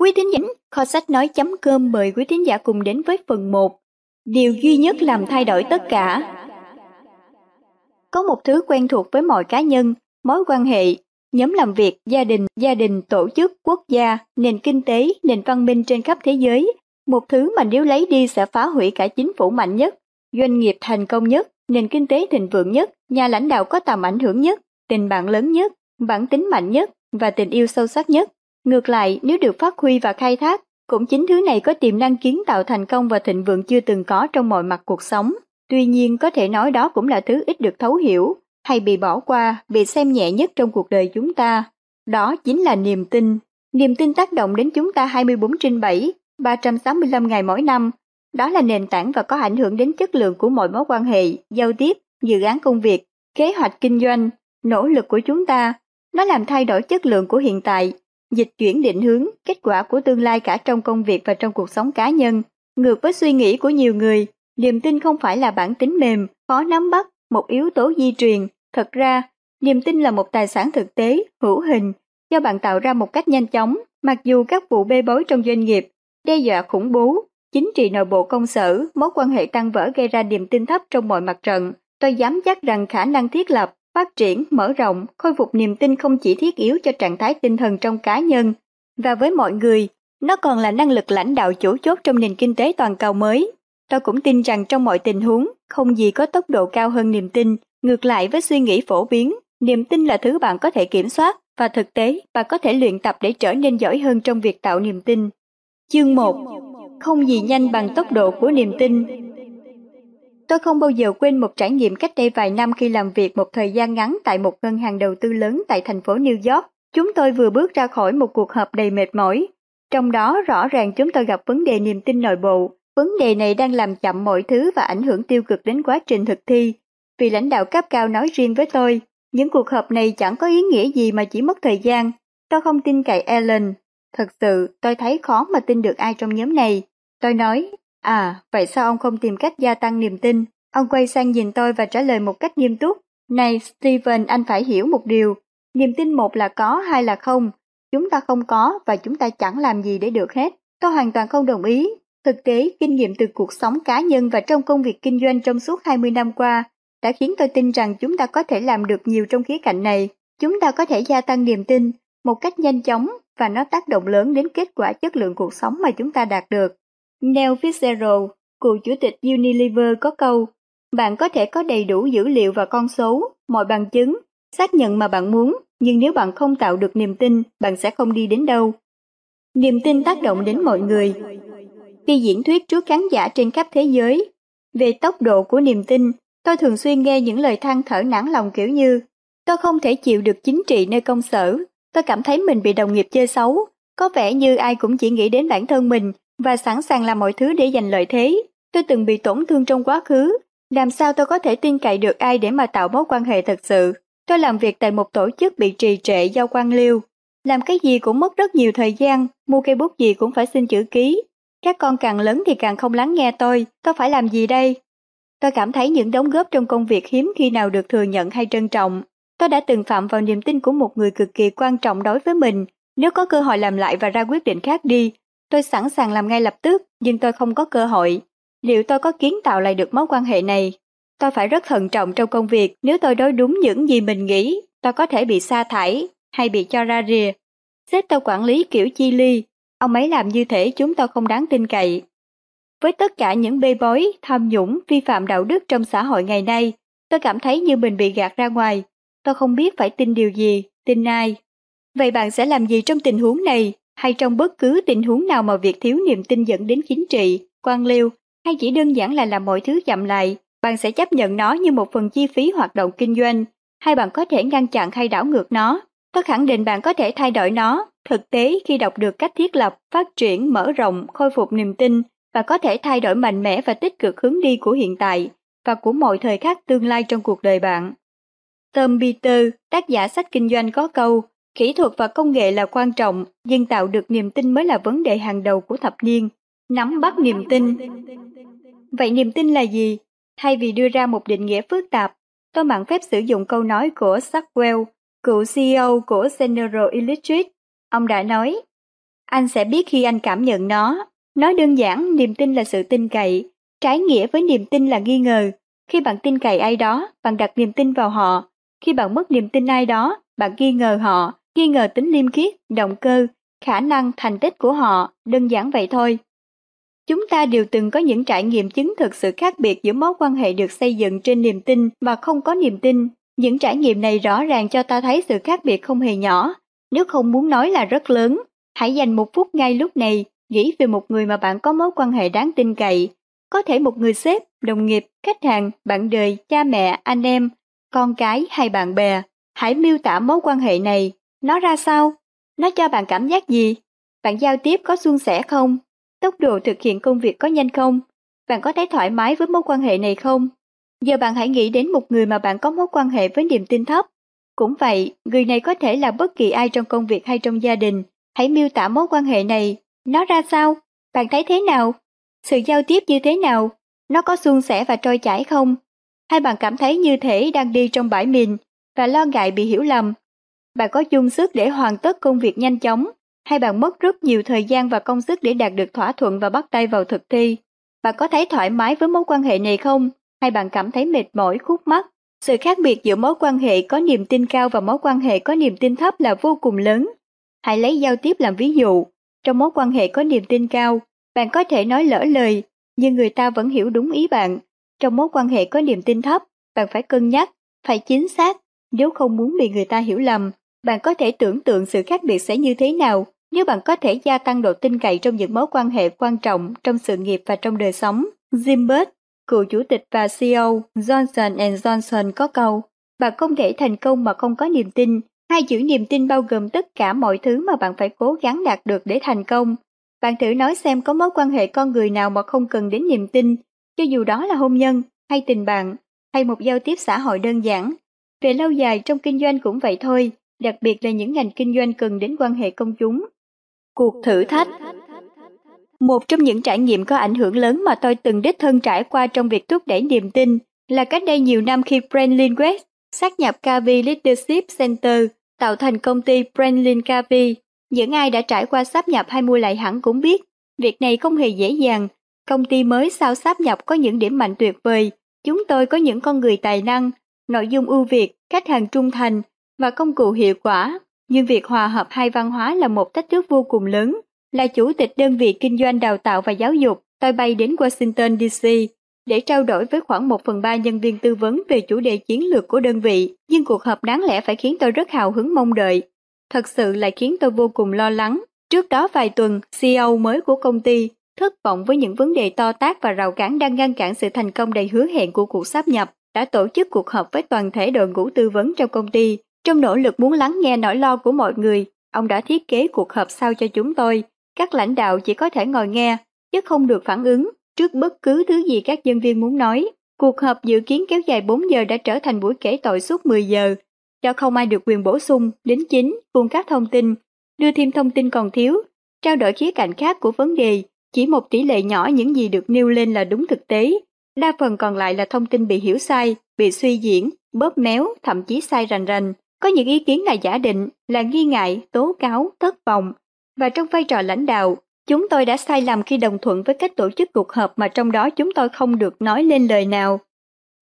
Quý thính giả, kho sách nói.com mời quý thính giả cùng đến với phần 1. Điều duy nhất làm thay đổi tất cả. Có một thứ quen thuộc với mọi cá nhân, mối quan hệ, nhóm làm việc, gia đình, gia đình, tổ chức, quốc gia, nền kinh tế, nền văn minh trên khắp thế giới. Một thứ mà nếu lấy đi sẽ phá hủy cả chính phủ mạnh nhất, doanh nghiệp thành công nhất, nền kinh tế thịnh vượng nhất, nhà lãnh đạo có tầm ảnh hưởng nhất, tình bạn lớn nhất, bản tính mạnh nhất và tình yêu sâu sắc nhất. Ngược lại, nếu được phát huy và khai thác, cũng chính thứ này có tiềm năng kiến tạo thành công và thịnh vượng chưa từng có trong mọi mặt cuộc sống. Tuy nhiên có thể nói đó cũng là thứ ít được thấu hiểu, hay bị bỏ qua, bị xem nhẹ nhất trong cuộc đời chúng ta. Đó chính là niềm tin. Niềm tin tác động đến chúng ta 24 trên 7, 365 ngày mỗi năm. Đó là nền tảng và có ảnh hưởng đến chất lượng của mọi mối quan hệ, giao tiếp, dự án công việc, kế hoạch kinh doanh, nỗ lực của chúng ta. Nó làm thay đổi chất lượng của hiện tại, dịch chuyển định hướng, kết quả của tương lai cả trong công việc và trong cuộc sống cá nhân. Ngược với suy nghĩ của nhiều người, niềm tin không phải là bản tính mềm, khó nắm bắt, một yếu tố di truyền. Thật ra, niềm tin là một tài sản thực tế, hữu hình, do bạn tạo ra một cách nhanh chóng, mặc dù các vụ bê bối trong doanh nghiệp, đe dọa khủng bố, chính trị nội bộ công sở, mối quan hệ tăng vỡ gây ra niềm tin thấp trong mọi mặt trận. Tôi dám chắc rằng khả năng thiết lập, phát triển, mở rộng, khôi phục niềm tin không chỉ thiết yếu cho trạng thái tinh thần trong cá nhân, và với mọi người, nó còn là năng lực lãnh đạo chủ chốt trong nền kinh tế toàn cầu mới. Tôi cũng tin rằng trong mọi tình huống, không gì có tốc độ cao hơn niềm tin, ngược lại với suy nghĩ phổ biến, niềm tin là thứ bạn có thể kiểm soát, và thực tế, bạn có thể luyện tập để trở nên giỏi hơn trong việc tạo niềm tin. Chương 1 Không gì nhanh bằng tốc độ của niềm tin Tôi không bao giờ quên một trải nghiệm cách đây vài năm khi làm việc một thời gian ngắn tại một ngân hàng đầu tư lớn tại thành phố New York. Chúng tôi vừa bước ra khỏi một cuộc họp đầy mệt mỏi. Trong đó rõ ràng chúng tôi gặp vấn đề niềm tin nội bộ. Vấn đề này đang làm chậm mọi thứ và ảnh hưởng tiêu cực đến quá trình thực thi. Vì lãnh đạo cấp cao nói riêng với tôi, những cuộc họp này chẳng có ý nghĩa gì mà chỉ mất thời gian. Tôi không tin cậy Ellen. Thật sự, tôi thấy khó mà tin được ai trong nhóm này. Tôi nói, À, vậy sao ông không tìm cách gia tăng niềm tin? Ông quay sang nhìn tôi và trả lời một cách nghiêm túc. Này, Steven, anh phải hiểu một điều. Niềm tin một là có, hai là không. Chúng ta không có và chúng ta chẳng làm gì để được hết. Tôi hoàn toàn không đồng ý. Thực tế, kinh nghiệm từ cuộc sống cá nhân và trong công việc kinh doanh trong suốt 20 năm qua đã khiến tôi tin rằng chúng ta có thể làm được nhiều trong khía cạnh này. Chúng ta có thể gia tăng niềm tin một cách nhanh chóng và nó tác động lớn đến kết quả chất lượng cuộc sống mà chúng ta đạt được. Neil Fitzgerald, cựu chủ tịch Unilever có câu, bạn có thể có đầy đủ dữ liệu và con số, mọi bằng chứng, xác nhận mà bạn muốn, nhưng nếu bạn không tạo được niềm tin, bạn sẽ không đi đến đâu. Niềm tin tác động đến mọi người. Khi diễn thuyết trước khán giả trên khắp thế giới, về tốc độ của niềm tin, tôi thường xuyên nghe những lời than thở nản lòng kiểu như Tôi không thể chịu được chính trị nơi công sở, tôi cảm thấy mình bị đồng nghiệp chơi xấu, có vẻ như ai cũng chỉ nghĩ đến bản thân mình và sẵn sàng làm mọi thứ để giành lợi thế. Tôi từng bị tổn thương trong quá khứ, làm sao tôi có thể tin cậy được ai để mà tạo mối quan hệ thật sự. Tôi làm việc tại một tổ chức bị trì trệ do quan liêu. Làm cái gì cũng mất rất nhiều thời gian, mua cây bút gì cũng phải xin chữ ký. Các con càng lớn thì càng không lắng nghe tôi, tôi phải làm gì đây? Tôi cảm thấy những đóng góp trong công việc hiếm khi nào được thừa nhận hay trân trọng. Tôi đã từng phạm vào niềm tin của một người cực kỳ quan trọng đối với mình. Nếu có cơ hội làm lại và ra quyết định khác đi, Tôi sẵn sàng làm ngay lập tức, nhưng tôi không có cơ hội. Liệu tôi có kiến tạo lại được mối quan hệ này? Tôi phải rất thận trọng trong công việc, nếu tôi đối đúng những gì mình nghĩ, tôi có thể bị sa thải hay bị cho ra rìa. Sếp tôi quản lý kiểu chi ly, ông ấy làm như thế chúng tôi không đáng tin cậy. Với tất cả những bê bối, tham nhũng, vi phạm đạo đức trong xã hội ngày nay, tôi cảm thấy như mình bị gạt ra ngoài. Tôi không biết phải tin điều gì, tin ai. Vậy bạn sẽ làm gì trong tình huống này? Hay trong bất cứ tình huống nào mà việc thiếu niềm tin dẫn đến chính trị, quan liêu, hay chỉ đơn giản là làm mọi thứ chậm lại, bạn sẽ chấp nhận nó như một phần chi phí hoạt động kinh doanh, hay bạn có thể ngăn chặn hay đảo ngược nó. Tôi khẳng định bạn có thể thay đổi nó. Thực tế, khi đọc được cách thiết lập, phát triển, mở rộng, khôi phục niềm tin, và có thể thay đổi mạnh mẽ và tích cực hướng đi của hiện tại và của mọi thời khắc tương lai trong cuộc đời bạn. Tom Peter, tác giả sách kinh doanh có câu, Kỹ thuật và công nghệ là quan trọng, nhưng tạo được niềm tin mới là vấn đề hàng đầu của thập niên. Nắm bắt niềm tin. Vậy niềm tin là gì? Thay vì đưa ra một định nghĩa phức tạp, tôi mạn phép sử dụng câu nói của Sackwell, cựu CEO của General Electric. Ông đã nói, Anh sẽ biết khi anh cảm nhận nó. Nói đơn giản, niềm tin là sự tin cậy. Trái nghĩa với niềm tin là nghi ngờ. Khi bạn tin cậy ai đó, bạn đặt niềm tin vào họ. Khi bạn mất niềm tin ai đó, bạn nghi ngờ họ, nghi ngờ tính liêm khiết, động cơ, khả năng, thành tích của họ, đơn giản vậy thôi. Chúng ta đều từng có những trải nghiệm chứng thực sự khác biệt giữa mối quan hệ được xây dựng trên niềm tin và không có niềm tin. Những trải nghiệm này rõ ràng cho ta thấy sự khác biệt không hề nhỏ, nếu không muốn nói là rất lớn. Hãy dành một phút ngay lúc này, nghĩ về một người mà bạn có mối quan hệ đáng tin cậy. Có thể một người sếp, đồng nghiệp, khách hàng, bạn đời, cha mẹ, anh em, con cái hay bạn bè. Hãy miêu tả mối quan hệ này. Nó ra sao? Nó cho bạn cảm giác gì? Bạn giao tiếp có suôn sẻ không? Tốc độ thực hiện công việc có nhanh không? Bạn có thấy thoải mái với mối quan hệ này không? Giờ bạn hãy nghĩ đến một người mà bạn có mối quan hệ với niềm tin thấp. Cũng vậy, người này có thể là bất kỳ ai trong công việc hay trong gia đình. Hãy miêu tả mối quan hệ này. Nó ra sao? Bạn thấy thế nào? Sự giao tiếp như thế nào? Nó có suôn sẻ và trôi chảy không? Hay bạn cảm thấy như thể đang đi trong bãi mìn và lo ngại bị hiểu lầm? Bạn có chung sức để hoàn tất công việc nhanh chóng hay bạn mất rất nhiều thời gian và công sức để đạt được thỏa thuận và bắt tay vào thực thi? Bạn có thấy thoải mái với mối quan hệ này không? Hay bạn cảm thấy mệt mỏi, khúc mắc? Sự khác biệt giữa mối quan hệ có niềm tin cao và mối quan hệ có niềm tin thấp là vô cùng lớn. Hãy lấy giao tiếp làm ví dụ. Trong mối quan hệ có niềm tin cao, bạn có thể nói lỡ lời, nhưng người ta vẫn hiểu đúng ý bạn. Trong mối quan hệ có niềm tin thấp, bạn phải cân nhắc, phải chính xác, nếu không muốn bị người ta hiểu lầm. Bạn có thể tưởng tượng sự khác biệt sẽ như thế nào nếu bạn có thể gia tăng độ tin cậy trong những mối quan hệ quan trọng trong sự nghiệp và trong đời sống. Zimbert, cựu chủ tịch và CEO Johnson Johnson có câu, bạn không thể thành công mà không có niềm tin. Hai chữ niềm tin bao gồm tất cả mọi thứ mà bạn phải cố gắng đạt được để thành công. Bạn thử nói xem có mối quan hệ con người nào mà không cần đến niềm tin, cho dù đó là hôn nhân, hay tình bạn, hay một giao tiếp xã hội đơn giản. Về lâu dài trong kinh doanh cũng vậy thôi, đặc biệt là những ngành kinh doanh cần đến quan hệ công chúng. Cuộc thử thách Một trong những trải nghiệm có ảnh hưởng lớn mà tôi từng đích thân trải qua trong việc thúc đẩy niềm tin là cách đây nhiều năm khi Brandlin West sát nhập KV Leadership Center tạo thành công ty Brandlin KV. Những ai đã trải qua sáp nhập hay mua lại hẳn cũng biết, việc này không hề dễ dàng. Công ty mới sau sáp nhập có những điểm mạnh tuyệt vời. Chúng tôi có những con người tài năng, nội dung ưu việt, khách hàng trung thành và công cụ hiệu quả. Nhưng việc hòa hợp hai văn hóa là một thách thức vô cùng lớn. Là chủ tịch đơn vị kinh doanh đào tạo và giáo dục, tôi bay đến Washington DC để trao đổi với khoảng 1 phần 3 nhân viên tư vấn về chủ đề chiến lược của đơn vị, nhưng cuộc họp đáng lẽ phải khiến tôi rất hào hứng mong đợi. Thật sự lại khiến tôi vô cùng lo lắng. Trước đó vài tuần, CEO mới của công ty thất vọng với những vấn đề to tác và rào cản đang ngăn cản sự thành công đầy hứa hẹn của cuộc sáp nhập, đã tổ chức cuộc họp với toàn thể đội ngũ tư vấn trong công ty trong nỗ lực muốn lắng nghe nỗi lo của mọi người, ông đã thiết kế cuộc họp sau cho chúng tôi. Các lãnh đạo chỉ có thể ngồi nghe, chứ không được phản ứng trước bất cứ thứ gì các nhân viên muốn nói. Cuộc họp dự kiến kéo dài 4 giờ đã trở thành buổi kể tội suốt 10 giờ, do không ai được quyền bổ sung, đính chính, cung các thông tin, đưa thêm thông tin còn thiếu, trao đổi khía cạnh khác của vấn đề, chỉ một tỷ lệ nhỏ những gì được nêu lên là đúng thực tế, đa phần còn lại là thông tin bị hiểu sai, bị suy diễn, bóp méo, thậm chí sai rành rành. Có những ý kiến là giả định, là nghi ngại, tố cáo, thất vọng. Và trong vai trò lãnh đạo, chúng tôi đã sai lầm khi đồng thuận với cách tổ chức cuộc họp mà trong đó chúng tôi không được nói lên lời nào.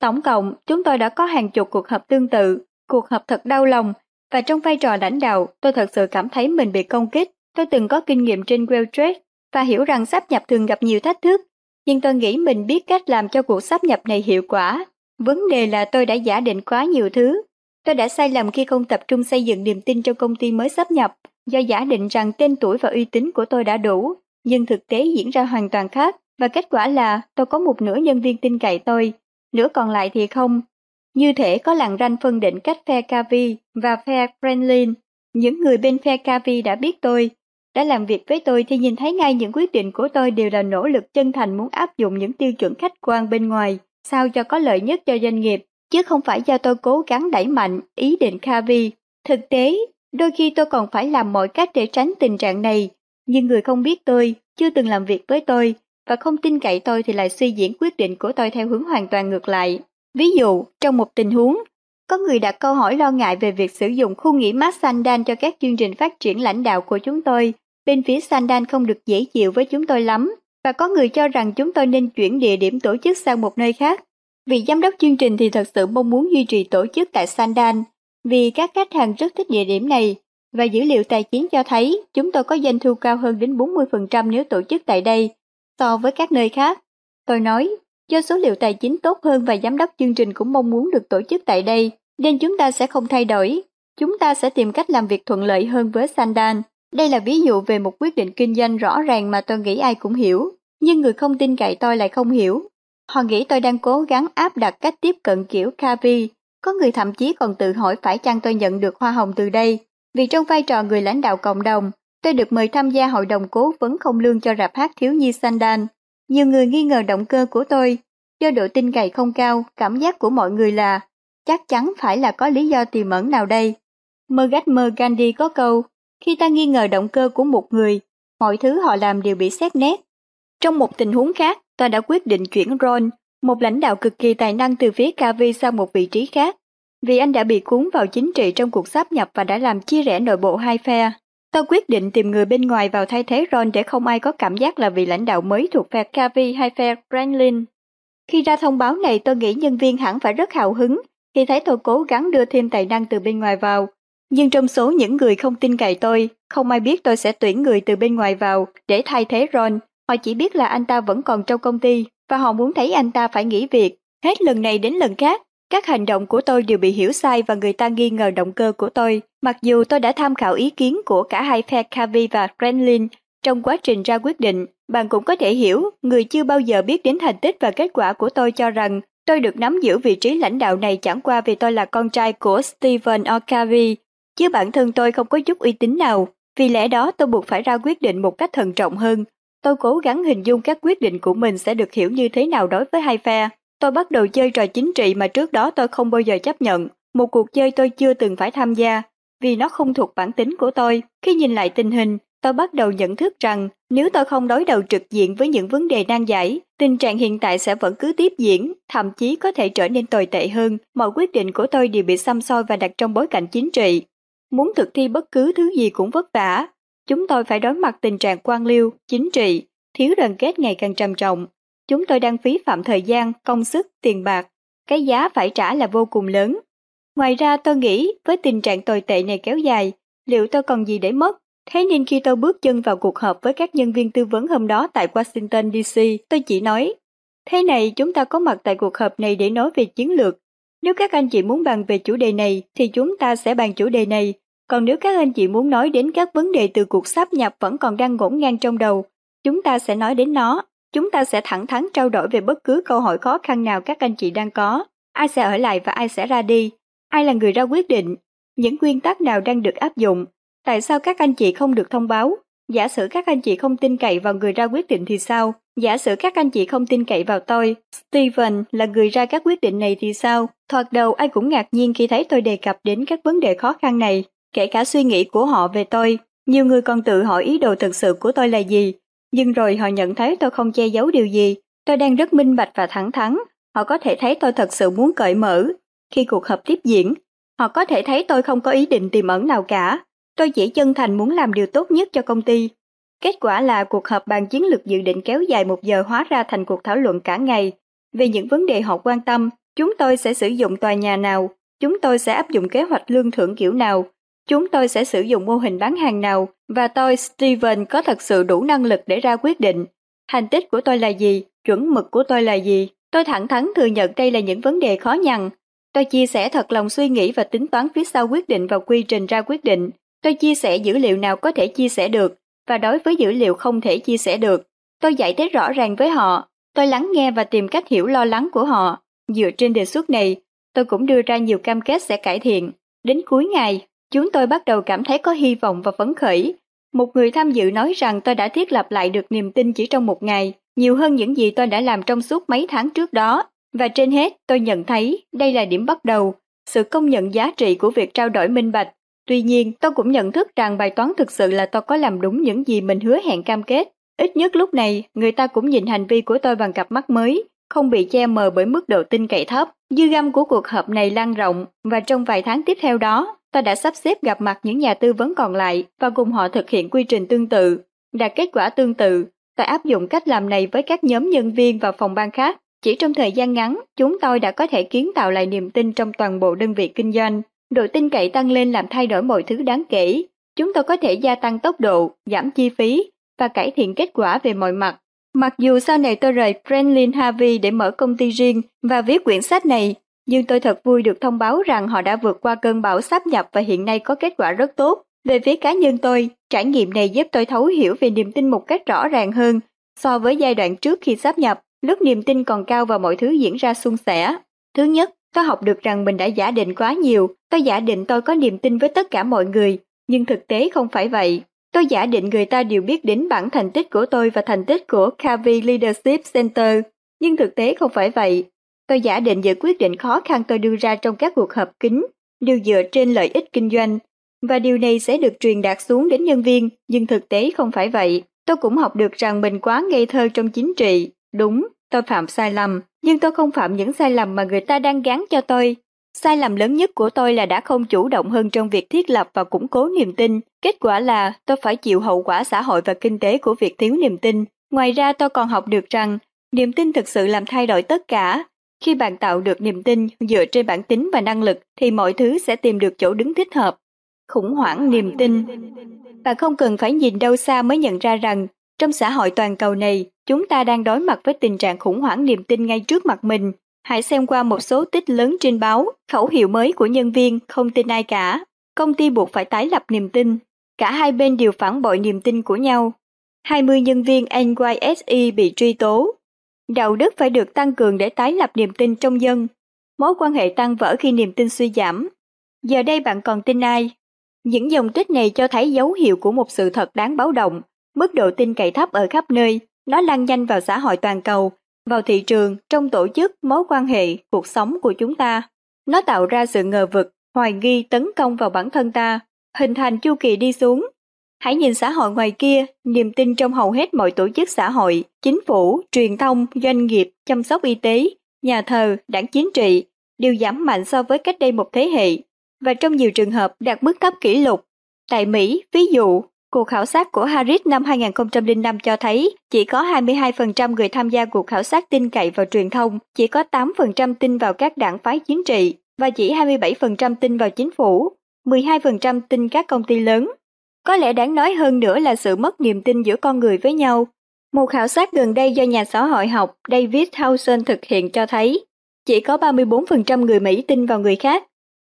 Tổng cộng, chúng tôi đã có hàng chục cuộc họp tương tự, cuộc họp thật đau lòng, và trong vai trò lãnh đạo, tôi thật sự cảm thấy mình bị công kích. Tôi từng có kinh nghiệm trên Wall Street và hiểu rằng sắp nhập thường gặp nhiều thách thức, nhưng tôi nghĩ mình biết cách làm cho cuộc sắp nhập này hiệu quả. Vấn đề là tôi đã giả định quá nhiều thứ Tôi đã sai lầm khi không tập trung xây dựng niềm tin trong công ty mới sắp nhập, do giả định rằng tên tuổi và uy tín của tôi đã đủ, nhưng thực tế diễn ra hoàn toàn khác, và kết quả là tôi có một nửa nhân viên tin cậy tôi, nửa còn lại thì không. Như thể có làn ranh phân định cách phe Cavi và phe Franklin. Những người bên phe Cavi đã biết tôi, đã làm việc với tôi thì nhìn thấy ngay những quyết định của tôi đều là nỗ lực chân thành muốn áp dụng những tiêu chuẩn khách quan bên ngoài, sao cho có lợi nhất cho doanh nghiệp chứ không phải do tôi cố gắng đẩy mạnh ý định Kavi. Thực tế, đôi khi tôi còn phải làm mọi cách để tránh tình trạng này, nhưng người không biết tôi, chưa từng làm việc với tôi và không tin cậy tôi thì lại suy diễn quyết định của tôi theo hướng hoàn toàn ngược lại. Ví dụ, trong một tình huống, có người đặt câu hỏi lo ngại về việc sử dụng khu nghỉ mát Sandan cho các chương trình phát triển lãnh đạo của chúng tôi. bên phía Sandan không được dễ chịu với chúng tôi lắm, và có người cho rằng chúng tôi nên chuyển địa điểm tổ chức sang một nơi khác. Vị giám đốc chương trình thì thật sự mong muốn duy trì tổ chức tại Sandan, vì các khách hàng rất thích địa điểm này, và dữ liệu tài chính cho thấy chúng tôi có doanh thu cao hơn đến 40% nếu tổ chức tại đây, so với các nơi khác. Tôi nói, do số liệu tài chính tốt hơn và giám đốc chương trình cũng mong muốn được tổ chức tại đây, nên chúng ta sẽ không thay đổi. Chúng ta sẽ tìm cách làm việc thuận lợi hơn với Sandan. Đây là ví dụ về một quyết định kinh doanh rõ ràng mà tôi nghĩ ai cũng hiểu, nhưng người không tin cậy tôi lại không hiểu. Họ nghĩ tôi đang cố gắng áp đặt cách tiếp cận kiểu Kavi. Có người thậm chí còn tự hỏi phải chăng tôi nhận được hoa hồng từ đây. Vì trong vai trò người lãnh đạo cộng đồng, tôi được mời tham gia hội đồng cố vấn không lương cho rạp hát thiếu nhi Sandan. Nhiều người nghi ngờ động cơ của tôi. Do độ tin cậy không cao, cảm giác của mọi người là chắc chắn phải là có lý do tiềm ẩn nào đây. Mahatma Gandhi có câu, khi ta nghi ngờ động cơ của một người, mọi thứ họ làm đều bị xét nét. Trong một tình huống khác, ta đã quyết định chuyển Ron, một lãnh đạo cực kỳ tài năng từ phía KV sang một vị trí khác, vì anh đã bị cuốn vào chính trị trong cuộc sáp nhập và đã làm chia rẽ nội bộ hai phe. Tôi quyết định tìm người bên ngoài vào thay thế Ron để không ai có cảm giác là vị lãnh đạo mới thuộc phe KV hay phe Franklin. Khi ra thông báo này tôi nghĩ nhân viên hẳn phải rất hào hứng khi thấy tôi cố gắng đưa thêm tài năng từ bên ngoài vào. Nhưng trong số những người không tin cậy tôi, không ai biết tôi sẽ tuyển người từ bên ngoài vào để thay thế Ron. Họ chỉ biết là anh ta vẫn còn trong công ty và họ muốn thấy anh ta phải nghỉ việc. Hết lần này đến lần khác, các hành động của tôi đều bị hiểu sai và người ta nghi ngờ động cơ của tôi. Mặc dù tôi đã tham khảo ý kiến của cả hai phe Kavi và Kremlin trong quá trình ra quyết định, bạn cũng có thể hiểu người chưa bao giờ biết đến thành tích và kết quả của tôi cho rằng tôi được nắm giữ vị trí lãnh đạo này chẳng qua vì tôi là con trai của Stephen Okavi, chứ bản thân tôi không có chút uy tín nào. Vì lẽ đó tôi buộc phải ra quyết định một cách thận trọng hơn. Tôi cố gắng hình dung các quyết định của mình sẽ được hiểu như thế nào đối với hai phe. Tôi bắt đầu chơi trò chính trị mà trước đó tôi không bao giờ chấp nhận, một cuộc chơi tôi chưa từng phải tham gia, vì nó không thuộc bản tính của tôi. Khi nhìn lại tình hình, tôi bắt đầu nhận thức rằng nếu tôi không đối đầu trực diện với những vấn đề nan giải, tình trạng hiện tại sẽ vẫn cứ tiếp diễn, thậm chí có thể trở nên tồi tệ hơn. Mọi quyết định của tôi đều bị xăm soi và đặt trong bối cảnh chính trị. Muốn thực thi bất cứ thứ gì cũng vất vả. Chúng tôi phải đối mặt tình trạng quan liêu, chính trị, thiếu đoàn kết ngày càng trầm trọng. Chúng tôi đang phí phạm thời gian, công sức, tiền bạc. Cái giá phải trả là vô cùng lớn. Ngoài ra tôi nghĩ với tình trạng tồi tệ này kéo dài, liệu tôi còn gì để mất? Thế nên khi tôi bước chân vào cuộc họp với các nhân viên tư vấn hôm đó tại Washington DC, tôi chỉ nói, thế này chúng ta có mặt tại cuộc họp này để nói về chiến lược. Nếu các anh chị muốn bàn về chủ đề này thì chúng ta sẽ bàn chủ đề này. Còn nếu các anh chị muốn nói đến các vấn đề từ cuộc sáp nhập vẫn còn đang ngổn ngang trong đầu, chúng ta sẽ nói đến nó. Chúng ta sẽ thẳng thắn trao đổi về bất cứ câu hỏi khó khăn nào các anh chị đang có. Ai sẽ ở lại và ai sẽ ra đi? Ai là người ra quyết định? Những nguyên tắc nào đang được áp dụng? Tại sao các anh chị không được thông báo? Giả sử các anh chị không tin cậy vào người ra quyết định thì sao? Giả sử các anh chị không tin cậy vào tôi, Steven là người ra các quyết định này thì sao? Thoạt đầu ai cũng ngạc nhiên khi thấy tôi đề cập đến các vấn đề khó khăn này, kể cả suy nghĩ của họ về tôi. Nhiều người còn tự hỏi ý đồ thực sự của tôi là gì, nhưng rồi họ nhận thấy tôi không che giấu điều gì. Tôi đang rất minh bạch và thẳng thắn. Họ có thể thấy tôi thật sự muốn cởi mở. Khi cuộc họp tiếp diễn, họ có thể thấy tôi không có ý định tiềm ẩn nào cả. Tôi chỉ chân thành muốn làm điều tốt nhất cho công ty. Kết quả là cuộc họp bàn chiến lược dự định kéo dài một giờ hóa ra thành cuộc thảo luận cả ngày. Về những vấn đề họ quan tâm, chúng tôi sẽ sử dụng tòa nhà nào, chúng tôi sẽ áp dụng kế hoạch lương thưởng kiểu nào, chúng tôi sẽ sử dụng mô hình bán hàng nào và tôi, Steven, có thật sự đủ năng lực để ra quyết định. Thành tích của tôi là gì, chuẩn mực của tôi là gì. Tôi thẳng thắn thừa nhận đây là những vấn đề khó nhằn. Tôi chia sẻ thật lòng suy nghĩ và tính toán phía sau quyết định và quy trình ra quyết định. Tôi chia sẻ dữ liệu nào có thể chia sẻ được, và đối với dữ liệu không thể chia sẻ được, tôi giải thích rõ ràng với họ. Tôi lắng nghe và tìm cách hiểu lo lắng của họ. Dựa trên đề xuất này, tôi cũng đưa ra nhiều cam kết sẽ cải thiện. Đến cuối ngày, chúng tôi bắt đầu cảm thấy có hy vọng và phấn khởi. Một người tham dự nói rằng tôi đã thiết lập lại được niềm tin chỉ trong một ngày, nhiều hơn những gì tôi đã làm trong suốt mấy tháng trước đó. Và trên hết, tôi nhận thấy đây là điểm bắt đầu, sự công nhận giá trị của việc trao đổi minh bạch Tuy nhiên, tôi cũng nhận thức rằng bài toán thực sự là tôi có làm đúng những gì mình hứa hẹn cam kết. Ít nhất lúc này, người ta cũng nhìn hành vi của tôi bằng cặp mắt mới, không bị che mờ bởi mức độ tin cậy thấp. Dư găm của cuộc họp này lan rộng và trong vài tháng tiếp theo đó, ta đã sắp xếp gặp mặt những nhà tư vấn còn lại và cùng họ thực hiện quy trình tương tự. Đạt kết quả tương tự, ta áp dụng cách làm này với các nhóm nhân viên và phòng ban khác. Chỉ trong thời gian ngắn, chúng tôi đã có thể kiến tạo lại niềm tin trong toàn bộ đơn vị kinh doanh. Độ tin cậy tăng lên làm thay đổi mọi thứ đáng kể. Chúng tôi có thể gia tăng tốc độ, giảm chi phí và cải thiện kết quả về mọi mặt. Mặc dù sau này tôi rời Franklin Harvey để mở công ty riêng và viết quyển sách này, nhưng tôi thật vui được thông báo rằng họ đã vượt qua cơn bão sáp nhập và hiện nay có kết quả rất tốt. Về phía cá nhân tôi, trải nghiệm này giúp tôi thấu hiểu về niềm tin một cách rõ ràng hơn so với giai đoạn trước khi sáp nhập, lúc niềm tin còn cao và mọi thứ diễn ra suôn sẻ. Thứ nhất, tôi học được rằng mình đã giả định quá nhiều, tôi giả định tôi có niềm tin với tất cả mọi người, nhưng thực tế không phải vậy. Tôi giả định người ta đều biết đến bản thành tích của tôi và thành tích của Cavi Leadership Center, nhưng thực tế không phải vậy. Tôi giả định những quyết định khó khăn tôi đưa ra trong các cuộc họp kín đều dựa trên lợi ích kinh doanh, và điều này sẽ được truyền đạt xuống đến nhân viên, nhưng thực tế không phải vậy. Tôi cũng học được rằng mình quá ngây thơ trong chính trị. Đúng, tôi phạm sai lầm, nhưng tôi không phạm những sai lầm mà người ta đang gán cho tôi. Sai lầm lớn nhất của tôi là đã không chủ động hơn trong việc thiết lập và củng cố niềm tin. Kết quả là tôi phải chịu hậu quả xã hội và kinh tế của việc thiếu niềm tin. Ngoài ra tôi còn học được rằng niềm tin thực sự làm thay đổi tất cả. Khi bạn tạo được niềm tin dựa trên bản tính và năng lực thì mọi thứ sẽ tìm được chỗ đứng thích hợp. Khủng hoảng niềm tin Bạn không cần phải nhìn đâu xa mới nhận ra rằng trong xã hội toàn cầu này, chúng ta đang đối mặt với tình trạng khủng hoảng niềm tin ngay trước mặt mình. Hãy xem qua một số tích lớn trên báo, khẩu hiệu mới của nhân viên không tin ai cả. Công ty buộc phải tái lập niềm tin. Cả hai bên đều phản bội niềm tin của nhau. 20 nhân viên NYSE bị truy tố. Đạo đức phải được tăng cường để tái lập niềm tin trong dân. Mối quan hệ tan vỡ khi niềm tin suy giảm. Giờ đây bạn còn tin ai? Những dòng tích này cho thấy dấu hiệu của một sự thật đáng báo động. Mức độ tin cậy thấp ở khắp nơi, nó lan nhanh vào xã hội toàn cầu vào thị trường, trong tổ chức, mối quan hệ, cuộc sống của chúng ta. Nó tạo ra sự ngờ vực, hoài nghi tấn công vào bản thân ta, hình thành chu kỳ đi xuống. Hãy nhìn xã hội ngoài kia, niềm tin trong hầu hết mọi tổ chức xã hội, chính phủ, truyền thông, doanh nghiệp, chăm sóc y tế, nhà thờ, đảng chính trị đều giảm mạnh so với cách đây một thế hệ và trong nhiều trường hợp đạt mức thấp kỷ lục. Tại Mỹ, ví dụ, Cuộc khảo sát của Harris năm 2005 cho thấy chỉ có 22% người tham gia cuộc khảo sát tin cậy vào truyền thông, chỉ có 8% tin vào các đảng phái chính trị và chỉ 27% tin vào chính phủ, 12% tin các công ty lớn. Có lẽ đáng nói hơn nữa là sự mất niềm tin giữa con người với nhau. Một khảo sát gần đây do nhà xã hội học David Hausen thực hiện cho thấy chỉ có 34% người Mỹ tin vào người khác.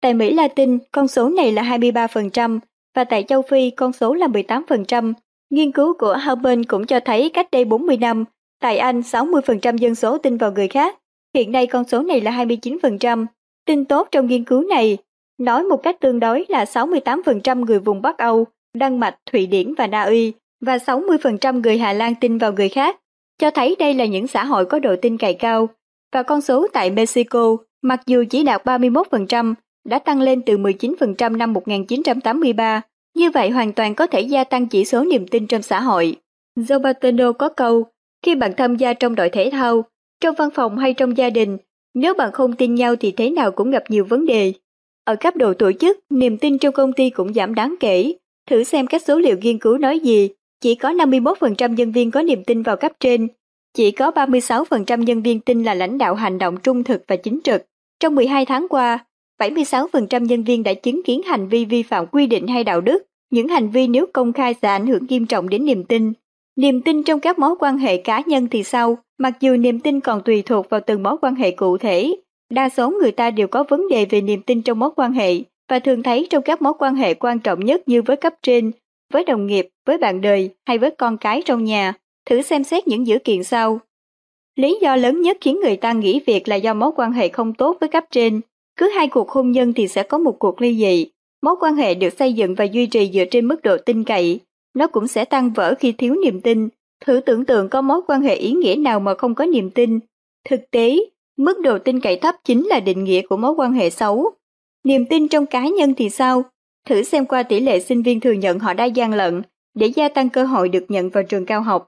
Tại Mỹ Latin, con số này là 23%, và tại châu Phi con số là 18%. Nghiên cứu của Halpern cũng cho thấy cách đây 40 năm, tại Anh 60% dân số tin vào người khác, hiện nay con số này là 29%. Tin tốt trong nghiên cứu này, nói một cách tương đối là 68% người vùng Bắc Âu, Đan Mạch, Thụy Điển và Na Uy và 60% người Hà Lan tin vào người khác, cho thấy đây là những xã hội có độ tin cậy cao. Và con số tại Mexico, mặc dù chỉ đạt 31%, đã tăng lên từ 19% năm 1983, như vậy hoàn toàn có thể gia tăng chỉ số niềm tin trong xã hội. Zobateno có câu, khi bạn tham gia trong đội thể thao, trong văn phòng hay trong gia đình, nếu bạn không tin nhau thì thế nào cũng gặp nhiều vấn đề. Ở cấp độ tổ chức, niềm tin trong công ty cũng giảm đáng kể. Thử xem các số liệu nghiên cứu nói gì, chỉ có 51% nhân viên có niềm tin vào cấp trên, chỉ có 36% nhân viên tin là lãnh đạo hành động trung thực và chính trực. Trong 12 tháng qua, 76% nhân viên đã chứng kiến hành vi vi phạm quy định hay đạo đức. Những hành vi nếu công khai sẽ ảnh hưởng nghiêm trọng đến niềm tin. Niềm tin trong các mối quan hệ cá nhân thì sao? Mặc dù niềm tin còn tùy thuộc vào từng mối quan hệ cụ thể, đa số người ta đều có vấn đề về niềm tin trong mối quan hệ và thường thấy trong các mối quan hệ quan trọng nhất như với cấp trên, với đồng nghiệp, với bạn đời hay với con cái trong nhà. Thử xem xét những dữ kiện sau. Lý do lớn nhất khiến người ta nghỉ việc là do mối quan hệ không tốt với cấp trên. Cứ hai cuộc hôn nhân thì sẽ có một cuộc ly dị. Mối quan hệ được xây dựng và duy trì dựa trên mức độ tin cậy. Nó cũng sẽ tan vỡ khi thiếu niềm tin. Thử tưởng tượng có mối quan hệ ý nghĩa nào mà không có niềm tin. Thực tế, mức độ tin cậy thấp chính là định nghĩa của mối quan hệ xấu. Niềm tin trong cá nhân thì sao? Thử xem qua tỷ lệ sinh viên thừa nhận họ đã gian lận để gia tăng cơ hội được nhận vào trường cao học.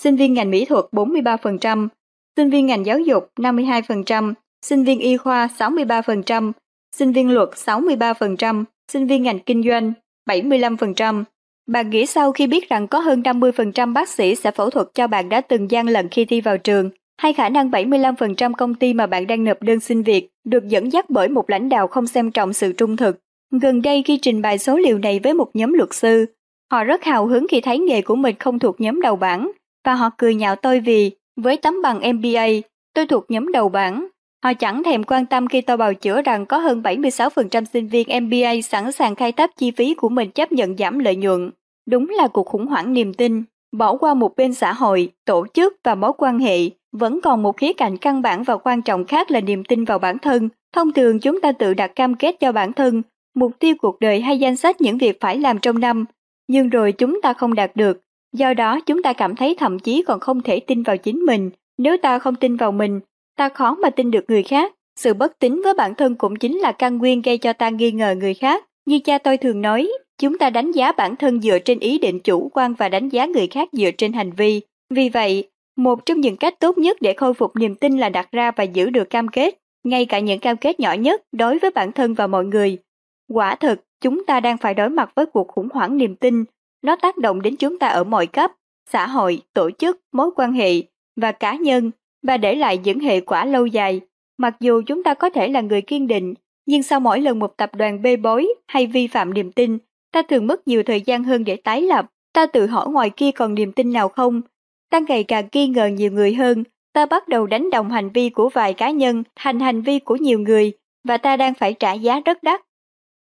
Sinh viên ngành mỹ thuật 43%, sinh viên ngành giáo dục 52%, sinh viên y khoa 63%, sinh viên luật 63%, sinh viên ngành kinh doanh 75%. Bạn nghĩ sao khi biết rằng có hơn 50% bác sĩ sẽ phẫu thuật cho bạn đã từng gian lận khi thi vào trường, hay khả năng 75% công ty mà bạn đang nộp đơn xin việc được dẫn dắt bởi một lãnh đạo không xem trọng sự trung thực. Gần đây khi trình bày số liệu này với một nhóm luật sư, họ rất hào hứng khi thấy nghề của mình không thuộc nhóm đầu bảng, và họ cười nhạo tôi vì, với tấm bằng MBA, tôi thuộc nhóm đầu bảng. Họ chẳng thèm quan tâm khi tôi bào chữa rằng có hơn 76% sinh viên MBA sẵn sàng khai thác chi phí của mình chấp nhận giảm lợi nhuận. Đúng là cuộc khủng hoảng niềm tin, bỏ qua một bên xã hội, tổ chức và mối quan hệ, vẫn còn một khía cạnh căn bản và quan trọng khác là niềm tin vào bản thân. Thông thường chúng ta tự đặt cam kết cho bản thân, mục tiêu cuộc đời hay danh sách những việc phải làm trong năm, nhưng rồi chúng ta không đạt được. Do đó chúng ta cảm thấy thậm chí còn không thể tin vào chính mình. Nếu ta không tin vào mình, ta khó mà tin được người khác. Sự bất tín với bản thân cũng chính là căn nguyên gây cho ta nghi ngờ người khác. Như cha tôi thường nói, chúng ta đánh giá bản thân dựa trên ý định chủ quan và đánh giá người khác dựa trên hành vi. Vì vậy, một trong những cách tốt nhất để khôi phục niềm tin là đặt ra và giữ được cam kết, ngay cả những cam kết nhỏ nhất đối với bản thân và mọi người. Quả thực, chúng ta đang phải đối mặt với cuộc khủng hoảng niềm tin. Nó tác động đến chúng ta ở mọi cấp, xã hội, tổ chức, mối quan hệ và cá nhân và để lại những hệ quả lâu dài. Mặc dù chúng ta có thể là người kiên định, nhưng sau mỗi lần một tập đoàn bê bối hay vi phạm niềm tin, ta thường mất nhiều thời gian hơn để tái lập. Ta tự hỏi ngoài kia còn niềm tin nào không? Ta ngày càng nghi ngờ nhiều người hơn, ta bắt đầu đánh đồng hành vi của vài cá nhân thành hành vi của nhiều người, và ta đang phải trả giá rất đắt.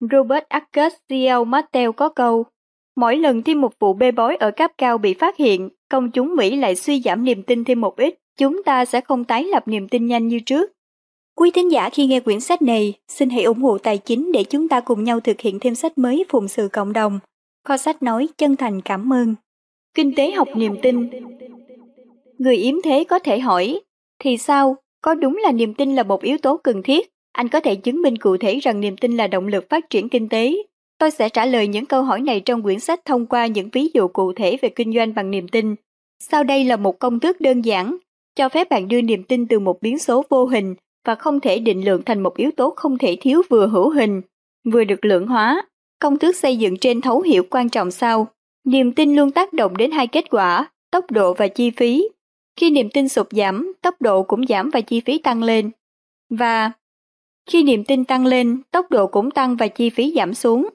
Robert Arcus CEO Mattel có câu, mỗi lần thêm một vụ bê bối ở cấp cao bị phát hiện, công chúng Mỹ lại suy giảm niềm tin thêm một ít chúng ta sẽ không tái lập niềm tin nhanh như trước. Quý thính giả khi nghe quyển sách này, xin hãy ủng hộ tài chính để chúng ta cùng nhau thực hiện thêm sách mới phụng sự cộng đồng. Kho sách nói chân thành cảm ơn. Kinh tế học niềm tin Người yếm thế có thể hỏi, thì sao, có đúng là niềm tin là một yếu tố cần thiết? Anh có thể chứng minh cụ thể rằng niềm tin là động lực phát triển kinh tế. Tôi sẽ trả lời những câu hỏi này trong quyển sách thông qua những ví dụ cụ thể về kinh doanh bằng niềm tin. Sau đây là một công thức đơn giản cho phép bạn đưa niềm tin từ một biến số vô hình và không thể định lượng thành một yếu tố không thể thiếu vừa hữu hình, vừa được lượng hóa. Công thức xây dựng trên thấu hiểu quan trọng sau. Niềm tin luôn tác động đến hai kết quả, tốc độ và chi phí. Khi niềm tin sụt giảm, tốc độ cũng giảm và chi phí tăng lên. Và khi niềm tin tăng lên, tốc độ cũng tăng và chi phí giảm xuống.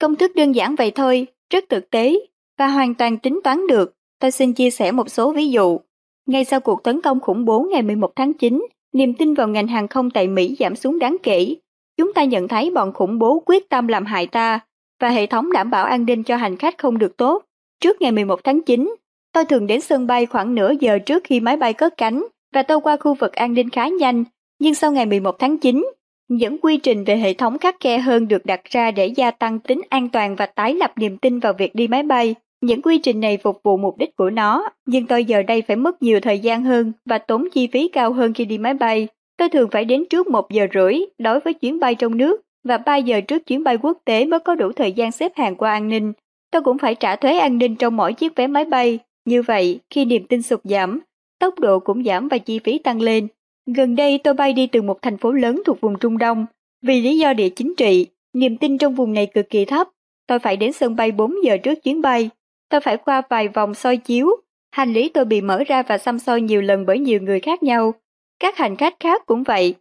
Công thức đơn giản vậy thôi, rất thực tế và hoàn toàn tính toán được. Tôi xin chia sẻ một số ví dụ. Ngay sau cuộc tấn công khủng bố ngày 11 tháng 9, niềm tin vào ngành hàng không tại Mỹ giảm xuống đáng kể. Chúng ta nhận thấy bọn khủng bố quyết tâm làm hại ta và hệ thống đảm bảo an ninh cho hành khách không được tốt. Trước ngày 11 tháng 9, tôi thường đến sân bay khoảng nửa giờ trước khi máy bay cất cánh và tôi qua khu vực an ninh khá nhanh, nhưng sau ngày 11 tháng 9, những quy trình về hệ thống khắc khe hơn được đặt ra để gia tăng tính an toàn và tái lập niềm tin vào việc đi máy bay. Những quy trình này phục vụ mục đích của nó, nhưng tôi giờ đây phải mất nhiều thời gian hơn và tốn chi phí cao hơn khi đi máy bay. Tôi thường phải đến trước một giờ rưỡi đối với chuyến bay trong nước và 3 giờ trước chuyến bay quốc tế mới có đủ thời gian xếp hàng qua an ninh. Tôi cũng phải trả thuế an ninh trong mỗi chiếc vé máy bay. Như vậy, khi niềm tin sụt giảm, tốc độ cũng giảm và chi phí tăng lên. Gần đây tôi bay đi từ một thành phố lớn thuộc vùng Trung Đông. Vì lý do địa chính trị, niềm tin trong vùng này cực kỳ thấp. Tôi phải đến sân bay 4 giờ trước chuyến bay tôi phải qua vài vòng soi chiếu. Hành lý tôi bị mở ra và xăm soi nhiều lần bởi nhiều người khác nhau. Các hành khách khác cũng vậy.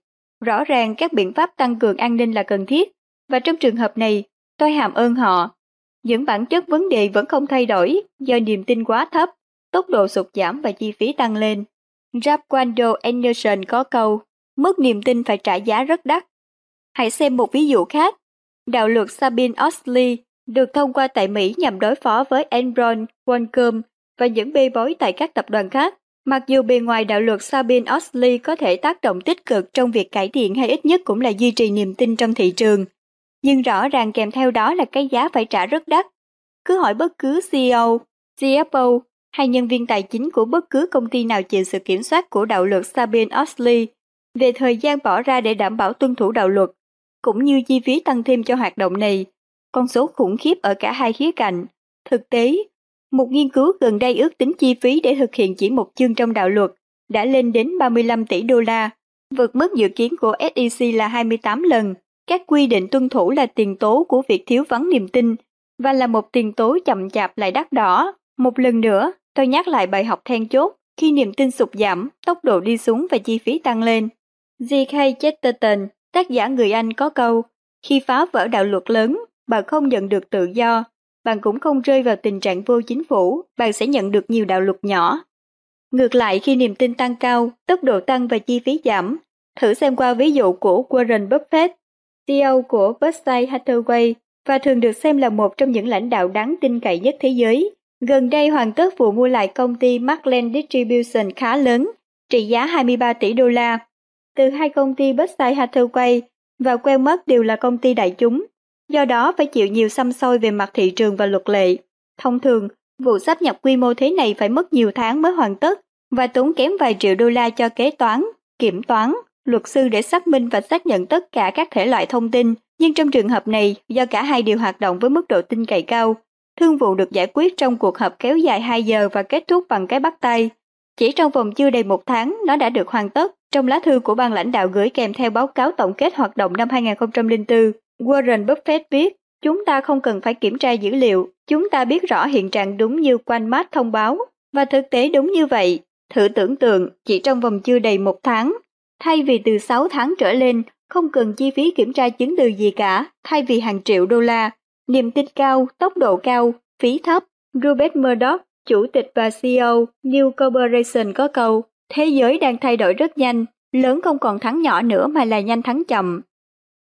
Rõ ràng các biện pháp tăng cường an ninh là cần thiết, và trong trường hợp này, tôi hàm ơn họ. Những bản chất vấn đề vẫn không thay đổi do niềm tin quá thấp, tốc độ sụt giảm và chi phí tăng lên. Rapquando Anderson có câu, mức niềm tin phải trả giá rất đắt. Hãy xem một ví dụ khác. Đạo luật Sabine Oxley được thông qua tại Mỹ nhằm đối phó với Enron, Qualcomm và những bê bối tại các tập đoàn khác. Mặc dù bề ngoài đạo luật Sabine Oxley có thể tác động tích cực trong việc cải thiện hay ít nhất cũng là duy trì niềm tin trong thị trường, nhưng rõ ràng kèm theo đó là cái giá phải trả rất đắt. Cứ hỏi bất cứ CEO, CFO hay nhân viên tài chính của bất cứ công ty nào chịu sự kiểm soát của đạo luật Sarbanes-Oxley về thời gian bỏ ra để đảm bảo tuân thủ đạo luật, cũng như chi phí tăng thêm cho hoạt động này, con số khủng khiếp ở cả hai khía cạnh. Thực tế, một nghiên cứu gần đây ước tính chi phí để thực hiện chỉ một chương trong đạo luật đã lên đến 35 tỷ đô la, vượt mức dự kiến của SEC là 28 lần các quy định tuân thủ là tiền tố của việc thiếu vắng niềm tin và là một tiền tố chậm chạp lại đắt đỏ. Một lần nữa, tôi nhắc lại bài học then chốt, khi niềm tin sụt giảm, tốc độ đi xuống và chi phí tăng lên. G.K. Chesterton, tác giả người Anh có câu, khi phá vỡ đạo luật lớn, bạn không nhận được tự do, bạn cũng không rơi vào tình trạng vô chính phủ, bạn sẽ nhận được nhiều đạo luật nhỏ. Ngược lại khi niềm tin tăng cao, tốc độ tăng và chi phí giảm, thử xem qua ví dụ của Warren Buffett, CEO của Berkshire Hathaway và thường được xem là một trong những lãnh đạo đáng tin cậy nhất thế giới. Gần đây hoàn tất vụ mua lại công ty Markland Distribution khá lớn, trị giá 23 tỷ đô la. Từ hai công ty Berkshire Hathaway và Wellmark đều là công ty đại chúng, do đó phải chịu nhiều xăm soi về mặt thị trường và luật lệ. Thông thường, vụ sắp nhập quy mô thế này phải mất nhiều tháng mới hoàn tất và tốn kém vài triệu đô la cho kế toán, kiểm toán, luật sư để xác minh và xác nhận tất cả các thể loại thông tin. Nhưng trong trường hợp này, do cả hai đều hoạt động với mức độ tin cậy cao, thương vụ được giải quyết trong cuộc họp kéo dài 2 giờ và kết thúc bằng cái bắt tay. Chỉ trong vòng chưa đầy một tháng, nó đã được hoàn tất. Trong lá thư của ban lãnh đạo gửi kèm theo báo cáo tổng kết hoạt động năm 2004, Warren Buffett viết, chúng ta không cần phải kiểm tra dữ liệu, chúng ta biết rõ hiện trạng đúng như Quanmat thông báo. Và thực tế đúng như vậy, thử tưởng tượng chỉ trong vòng chưa đầy một tháng, thay vì từ 6 tháng trở lên, không cần chi phí kiểm tra chứng từ gì cả, thay vì hàng triệu đô la, niềm tin cao, tốc độ cao, phí thấp. robert Murdoch, chủ tịch và CEO New Corporation có câu, thế giới đang thay đổi rất nhanh, lớn không còn thắng nhỏ nữa mà là nhanh thắng chậm.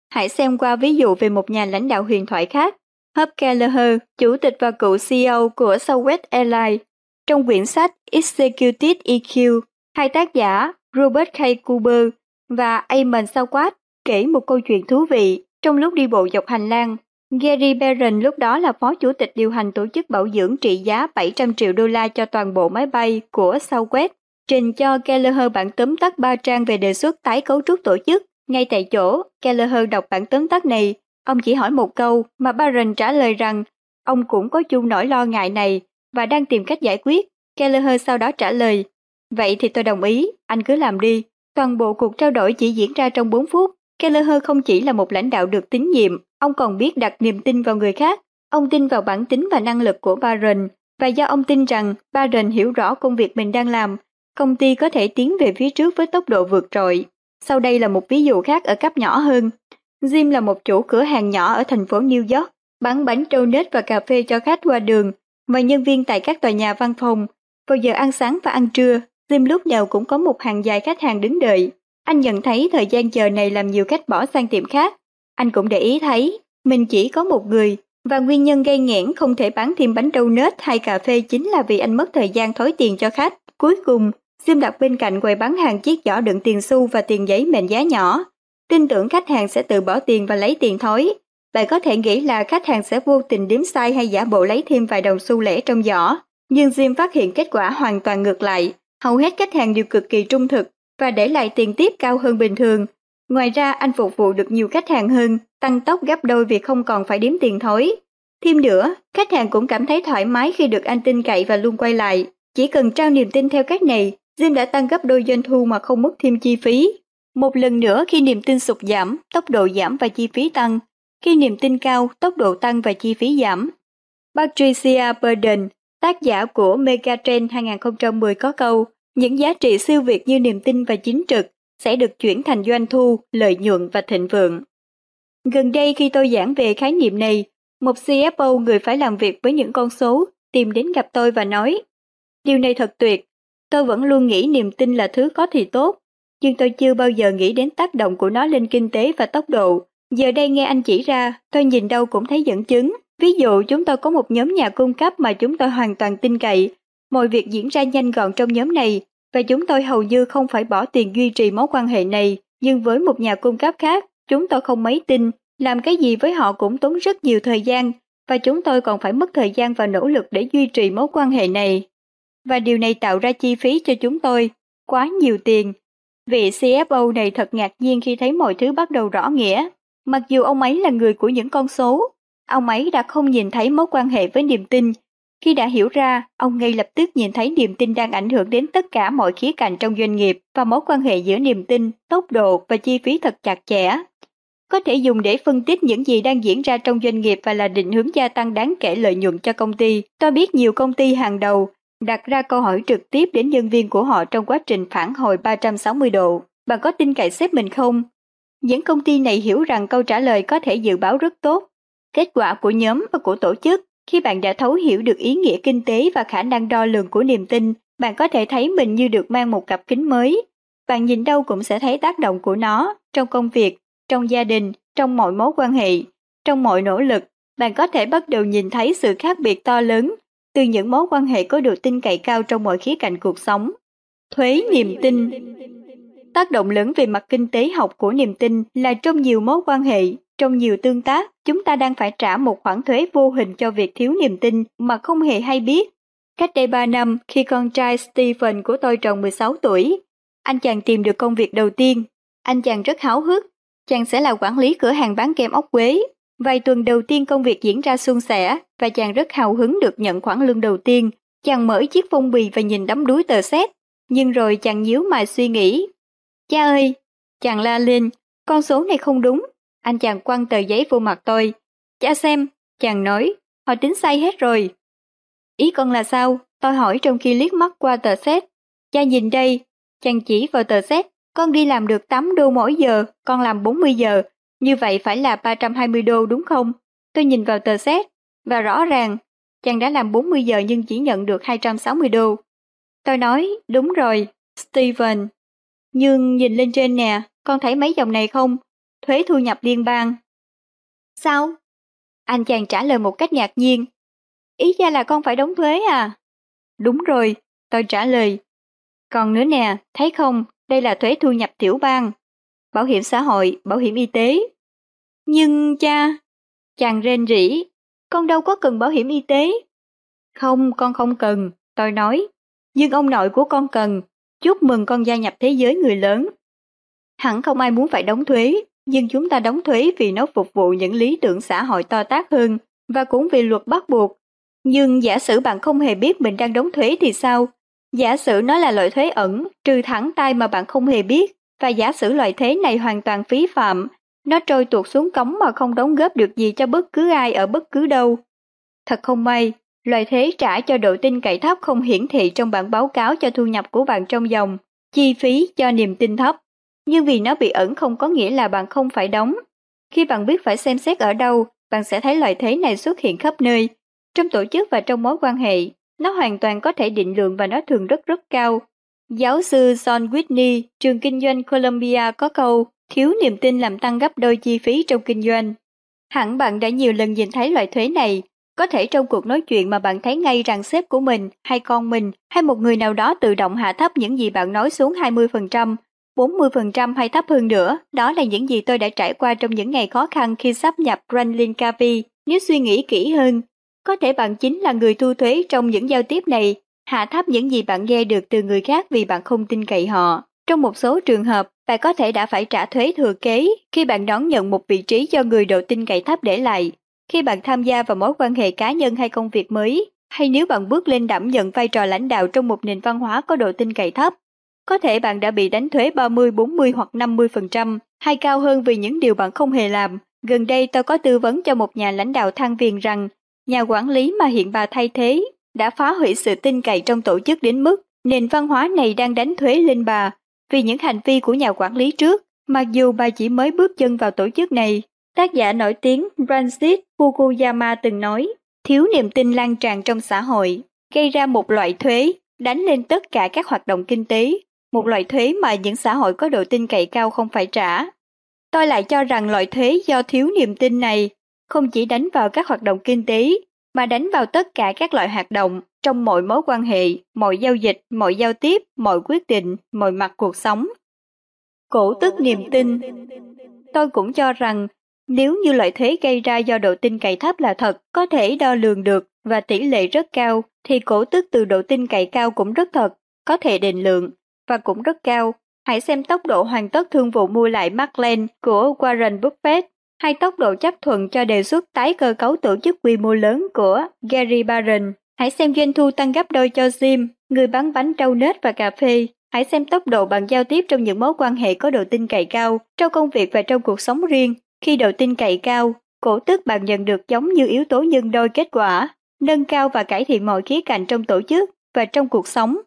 Hãy xem qua ví dụ về một nhà lãnh đạo huyền thoại khác, Hub Kelleher, chủ tịch và cựu CEO của Southwest Airlines. Trong quyển sách Executive EQ, hai tác giả Robert K. Cooper và Eamon Sawquat kể một câu chuyện thú vị trong lúc đi bộ dọc hành lang. Gary Barron lúc đó là phó chủ tịch điều hành tổ chức bảo dưỡng trị giá 700 triệu đô la cho toàn bộ máy bay của Southwest, trình cho Kelleher bản tóm tắt ba trang về đề xuất tái cấu trúc tổ chức. Ngay tại chỗ, Kelleher đọc bản tóm tắt này, ông chỉ hỏi một câu mà Barron trả lời rằng ông cũng có chung nỗi lo ngại này và đang tìm cách giải quyết. Kelleher sau đó trả lời, vậy thì tôi đồng ý, anh cứ làm đi. Toàn bộ cuộc trao đổi chỉ diễn ra trong 4 phút. Kelleher không chỉ là một lãnh đạo được tín nhiệm, ông còn biết đặt niềm tin vào người khác. Ông tin vào bản tính và năng lực của Barron, và do ông tin rằng Barron hiểu rõ công việc mình đang làm, công ty có thể tiến về phía trước với tốc độ vượt trội. Sau đây là một ví dụ khác ở cấp nhỏ hơn. Jim là một chủ cửa hàng nhỏ ở thành phố New York, bán bánh donut và cà phê cho khách qua đường và nhân viên tại các tòa nhà văn phòng. Vào giờ ăn sáng và ăn trưa, Jim lúc nào cũng có một hàng dài khách hàng đứng đợi. Anh nhận thấy thời gian chờ này làm nhiều khách bỏ sang tiệm khác. Anh cũng để ý thấy, mình chỉ có một người, và nguyên nhân gây nghẽn không thể bán thêm bánh donut hay cà phê chính là vì anh mất thời gian thối tiền cho khách. Cuối cùng, Jim đặt bên cạnh quầy bán hàng chiếc giỏ đựng tiền xu và tiền giấy mệnh giá nhỏ. Tin tưởng khách hàng sẽ tự bỏ tiền và lấy tiền thối. Bạn có thể nghĩ là khách hàng sẽ vô tình đếm sai hay giả bộ lấy thêm vài đồng xu lẻ trong giỏ. Nhưng Jim phát hiện kết quả hoàn toàn ngược lại. Hầu hết khách hàng đều cực kỳ trung thực và để lại tiền tiếp cao hơn bình thường. Ngoài ra anh phục vụ được nhiều khách hàng hơn, tăng tốc gấp đôi vì không còn phải đếm tiền thối. Thêm nữa, khách hàng cũng cảm thấy thoải mái khi được anh tin cậy và luôn quay lại. Chỉ cần trao niềm tin theo cách này, Jim đã tăng gấp đôi doanh thu mà không mất thêm chi phí. Một lần nữa khi niềm tin sụt giảm, tốc độ giảm và chi phí tăng. Khi niềm tin cao, tốc độ tăng và chi phí giảm. Patricia Burden, tác giả của Megatrend 2010 có câu, những giá trị siêu việt như niềm tin và chính trực sẽ được chuyển thành doanh thu, lợi nhuận và thịnh vượng. Gần đây khi tôi giảng về khái niệm này, một CFO người phải làm việc với những con số tìm đến gặp tôi và nói Điều này thật tuyệt, tôi vẫn luôn nghĩ niềm tin là thứ có thì tốt, nhưng tôi chưa bao giờ nghĩ đến tác động của nó lên kinh tế và tốc độ. Giờ đây nghe anh chỉ ra, tôi nhìn đâu cũng thấy dẫn chứng. Ví dụ chúng tôi có một nhóm nhà cung cấp mà chúng tôi hoàn toàn tin cậy. Mọi việc diễn ra nhanh gọn trong nhóm này và chúng tôi hầu như không phải bỏ tiền duy trì mối quan hệ này. Nhưng với một nhà cung cấp khác, chúng tôi không mấy tin. Làm cái gì với họ cũng tốn rất nhiều thời gian và chúng tôi còn phải mất thời gian và nỗ lực để duy trì mối quan hệ này. Và điều này tạo ra chi phí cho chúng tôi, quá nhiều tiền. Vị CFO này thật ngạc nhiên khi thấy mọi thứ bắt đầu rõ nghĩa. Mặc dù ông ấy là người của những con số, ông ấy đã không nhìn thấy mối quan hệ với niềm tin. Khi đã hiểu ra, ông ngay lập tức nhìn thấy niềm tin đang ảnh hưởng đến tất cả mọi khía cạnh trong doanh nghiệp và mối quan hệ giữa niềm tin, tốc độ và chi phí thật chặt chẽ. có thể dùng để phân tích những gì đang diễn ra trong doanh nghiệp và là định hướng gia tăng đáng kể lợi nhuận cho công ty. Tôi biết nhiều công ty hàng đầu đặt ra câu hỏi trực tiếp đến nhân viên của họ trong quá trình phản hồi 360 độ. Bạn có tin cậy sếp mình không? Những công ty này hiểu rằng câu trả lời có thể dự báo rất tốt. Kết quả của nhóm và của tổ chức khi bạn đã thấu hiểu được ý nghĩa kinh tế và khả năng đo lường của niềm tin, bạn có thể thấy mình như được mang một cặp kính mới. Bạn nhìn đâu cũng sẽ thấy tác động của nó trong công việc, trong gia đình, trong mọi mối quan hệ, trong mọi nỗ lực. Bạn có thể bắt đầu nhìn thấy sự khác biệt to lớn từ những mối quan hệ có độ tin cậy cao trong mọi khía cạnh cuộc sống. Thuế niềm tin Tác động lớn về mặt kinh tế học của niềm tin là trong nhiều mối quan hệ, trong nhiều tương tác, chúng ta đang phải trả một khoản thuế vô hình cho việc thiếu niềm tin mà không hề hay biết. Cách đây 3 năm, khi con trai Stephen của tôi tròn 16 tuổi, anh chàng tìm được công việc đầu tiên. Anh chàng rất háo hức, chàng sẽ là quản lý cửa hàng bán kem ốc quế. Vài tuần đầu tiên công việc diễn ra suôn sẻ và chàng rất hào hứng được nhận khoản lương đầu tiên. Chàng mở chiếc phong bì và nhìn đắm đuối tờ xét, nhưng rồi chàng nhíu mày suy nghĩ. Cha ơi! Chàng la lên, con số này không đúng. Anh chàng quăng tờ giấy vô mặt tôi. Cha xem, chàng nói, họ tính sai hết rồi. Ý con là sao? Tôi hỏi trong khi liếc mắt qua tờ xét. Cha nhìn đây, chàng chỉ vào tờ xét. Con đi làm được 8 đô mỗi giờ, con làm 40 giờ. Như vậy phải là 320 đô đúng không? Tôi nhìn vào tờ xét, và rõ ràng, chàng đã làm 40 giờ nhưng chỉ nhận được 260 đô. Tôi nói, đúng rồi, Steven. Nhưng nhìn lên trên nè, con thấy mấy dòng này không? Thuế thu nhập liên bang. Sao? Anh chàng trả lời một cách ngạc nhiên. Ý ra là con phải đóng thuế à? Đúng rồi, tôi trả lời. Còn nữa nè, thấy không, đây là thuế thu nhập tiểu bang. Bảo hiểm xã hội, bảo hiểm y tế. Nhưng cha, chàng rên rỉ, con đâu có cần bảo hiểm y tế. Không, con không cần, tôi nói. Nhưng ông nội của con cần. Chúc mừng con gia nhập thế giới người lớn. Hẳn không ai muốn phải đóng thuế, nhưng chúng ta đóng thuế vì nó phục vụ những lý tưởng xã hội to tác hơn và cũng vì luật bắt buộc. Nhưng giả sử bạn không hề biết mình đang đóng thuế thì sao? Giả sử nó là loại thuế ẩn, trừ thẳng tay mà bạn không hề biết, và giả sử loại thuế này hoàn toàn phí phạm, nó trôi tuột xuống cống mà không đóng góp được gì cho bất cứ ai ở bất cứ đâu. Thật không may, loại thuế trả cho độ tin cậy thấp không hiển thị trong bản báo cáo cho thu nhập của bạn trong dòng, chi phí cho niềm tin thấp nhưng vì nó bị ẩn không có nghĩa là bạn không phải đóng. Khi bạn biết phải xem xét ở đâu, bạn sẽ thấy loại thế này xuất hiện khắp nơi. Trong tổ chức và trong mối quan hệ, nó hoàn toàn có thể định lượng và nó thường rất rất cao. Giáo sư John Whitney, trường kinh doanh Columbia có câu, thiếu niềm tin làm tăng gấp đôi chi phí trong kinh doanh. Hẳn bạn đã nhiều lần nhìn thấy loại thuế này, có thể trong cuộc nói chuyện mà bạn thấy ngay rằng sếp của mình, hay con mình, hay một người nào đó tự động hạ thấp những gì bạn nói xuống 20%, 40% hay thấp hơn nữa, đó là những gì tôi đã trải qua trong những ngày khó khăn khi sắp nhập Brandlin Cavi. Nếu suy nghĩ kỹ hơn, có thể bạn chính là người thu thuế trong những giao tiếp này, hạ thấp những gì bạn nghe được từ người khác vì bạn không tin cậy họ. Trong một số trường hợp, bạn có thể đã phải trả thuế thừa kế khi bạn đón nhận một vị trí do người độ tin cậy thấp để lại. Khi bạn tham gia vào mối quan hệ cá nhân hay công việc mới, hay nếu bạn bước lên đảm nhận vai trò lãnh đạo trong một nền văn hóa có độ tin cậy thấp, có thể bạn đã bị đánh thuế 30, 40 hoặc 50%, hay cao hơn vì những điều bạn không hề làm. Gần đây tôi có tư vấn cho một nhà lãnh đạo thăng viên rằng, nhà quản lý mà hiện bà thay thế đã phá hủy sự tin cậy trong tổ chức đến mức nền văn hóa này đang đánh thuế lên bà vì những hành vi của nhà quản lý trước, mặc dù bà chỉ mới bước chân vào tổ chức này. Tác giả nổi tiếng Francis Fukuyama từng nói, thiếu niềm tin lan tràn trong xã hội, gây ra một loại thuế đánh lên tất cả các hoạt động kinh tế một loại thuế mà những xã hội có độ tin cậy cao không phải trả. Tôi lại cho rằng loại thuế do thiếu niềm tin này không chỉ đánh vào các hoạt động kinh tế, mà đánh vào tất cả các loại hoạt động trong mọi mối quan hệ, mọi giao dịch, mọi giao tiếp, mọi quyết định, mọi mặt cuộc sống. Cổ tức niềm tin Tôi cũng cho rằng nếu như loại thuế gây ra do độ tin cậy thấp là thật, có thể đo lường được và tỷ lệ rất cao, thì cổ tức từ độ tin cậy cao cũng rất thật, có thể định lượng và cũng rất cao. Hãy xem tốc độ hoàn tất thương vụ mua lại Markland của Warren Buffett hay tốc độ chấp thuận cho đề xuất tái cơ cấu tổ chức quy mô lớn của Gary Barron. Hãy xem doanh thu tăng gấp đôi cho Jim, người bán bánh trâu nết và cà phê. Hãy xem tốc độ bằng giao tiếp trong những mối quan hệ có độ tin cậy cao, trong công việc và trong cuộc sống riêng. Khi độ tin cậy cao, cổ tức bạn nhận được giống như yếu tố nhân đôi kết quả, nâng cao và cải thiện mọi khía cạnh trong tổ chức và trong cuộc sống.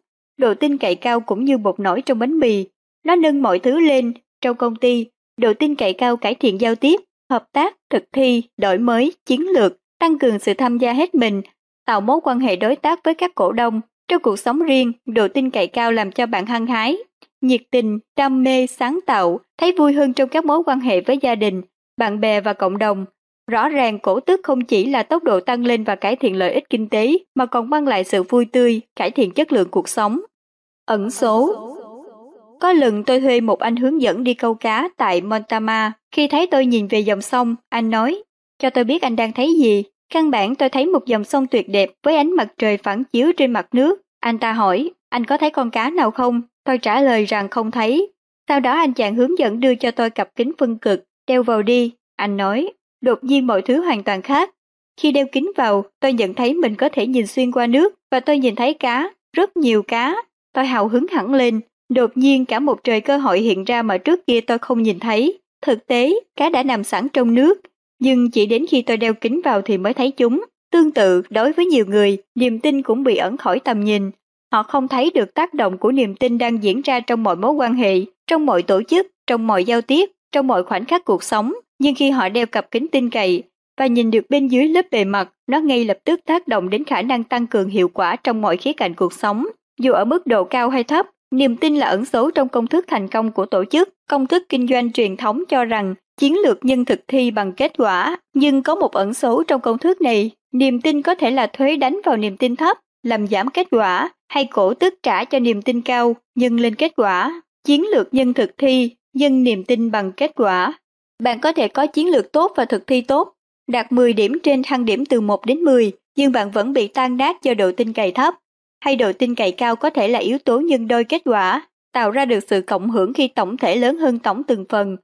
Độ tin cậy cao cũng như bột nổi trong bánh mì, nó nâng mọi thứ lên. Trong công ty, độ tin cậy cao cải thiện giao tiếp, hợp tác, thực thi, đổi mới, chiến lược, tăng cường sự tham gia hết mình, tạo mối quan hệ đối tác với các cổ đông. Trong cuộc sống riêng, độ tin cậy cao làm cho bạn hăng hái, nhiệt tình, đam mê, sáng tạo, thấy vui hơn trong các mối quan hệ với gia đình, bạn bè và cộng đồng. Rõ ràng cổ tức không chỉ là tốc độ tăng lên và cải thiện lợi ích kinh tế, mà còn mang lại sự vui tươi, cải thiện chất lượng cuộc sống. Ẩn số Có lần tôi thuê một anh hướng dẫn đi câu cá tại Montama. Khi thấy tôi nhìn về dòng sông, anh nói, cho tôi biết anh đang thấy gì. Căn bản tôi thấy một dòng sông tuyệt đẹp với ánh mặt trời phản chiếu trên mặt nước. Anh ta hỏi, anh có thấy con cá nào không? Tôi trả lời rằng không thấy. Sau đó anh chàng hướng dẫn đưa cho tôi cặp kính phân cực, đeo vào đi. Anh nói, đột nhiên mọi thứ hoàn toàn khác. Khi đeo kính vào, tôi nhận thấy mình có thể nhìn xuyên qua nước và tôi nhìn thấy cá, rất nhiều cá. Tôi hào hứng hẳn lên, đột nhiên cả một trời cơ hội hiện ra mà trước kia tôi không nhìn thấy. Thực tế, cá đã nằm sẵn trong nước, nhưng chỉ đến khi tôi đeo kính vào thì mới thấy chúng. Tương tự, đối với nhiều người, niềm tin cũng bị ẩn khỏi tầm nhìn. Họ không thấy được tác động của niềm tin đang diễn ra trong mọi mối quan hệ, trong mọi tổ chức, trong mọi giao tiếp, trong mọi khoảnh khắc cuộc sống. Nhưng khi họ đeo cặp kính tin cậy và nhìn được bên dưới lớp bề mặt, nó ngay lập tức tác động đến khả năng tăng cường hiệu quả trong mọi khía cạnh cuộc sống. Dù ở mức độ cao hay thấp, niềm tin là ẩn số trong công thức thành công của tổ chức. Công thức kinh doanh truyền thống cho rằng chiến lược nhân thực thi bằng kết quả, nhưng có một ẩn số trong công thức này, niềm tin có thể là thuế đánh vào niềm tin thấp, làm giảm kết quả, hay cổ tức trả cho niềm tin cao, nhân lên kết quả. Chiến lược nhân thực thi, nhân niềm tin bằng kết quả. Bạn có thể có chiến lược tốt và thực thi tốt, đạt 10 điểm trên thang điểm từ 1 đến 10, nhưng bạn vẫn bị tan nát do độ tin cậy thấp. Hay độ tin cậy cao có thể là yếu tố nhân đôi kết quả, tạo ra được sự cộng hưởng khi tổng thể lớn hơn tổng từng phần.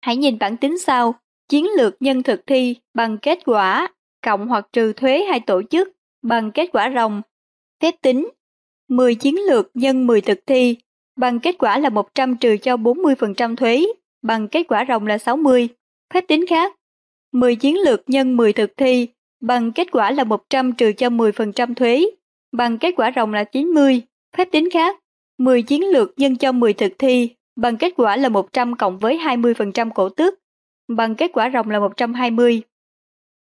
Hãy nhìn bản tính sau, chiến lược nhân thực thi bằng kết quả, cộng hoặc trừ thuế hay tổ chức bằng kết quả ròng. Phép tính 10 chiến lược nhân 10 thực thi bằng kết quả là 100 trừ cho 40% thuế, bằng kết quả ròng là 60. Phép tính khác 10 chiến lược nhân 10 thực thi bằng kết quả là 100 trừ cho 10% thuế, bằng kết quả rồng là 90. Phép tính khác 10 chiến lược nhân cho 10 thực thi bằng kết quả là 100 cộng với 20% cổ tức, bằng kết quả rồng là 120.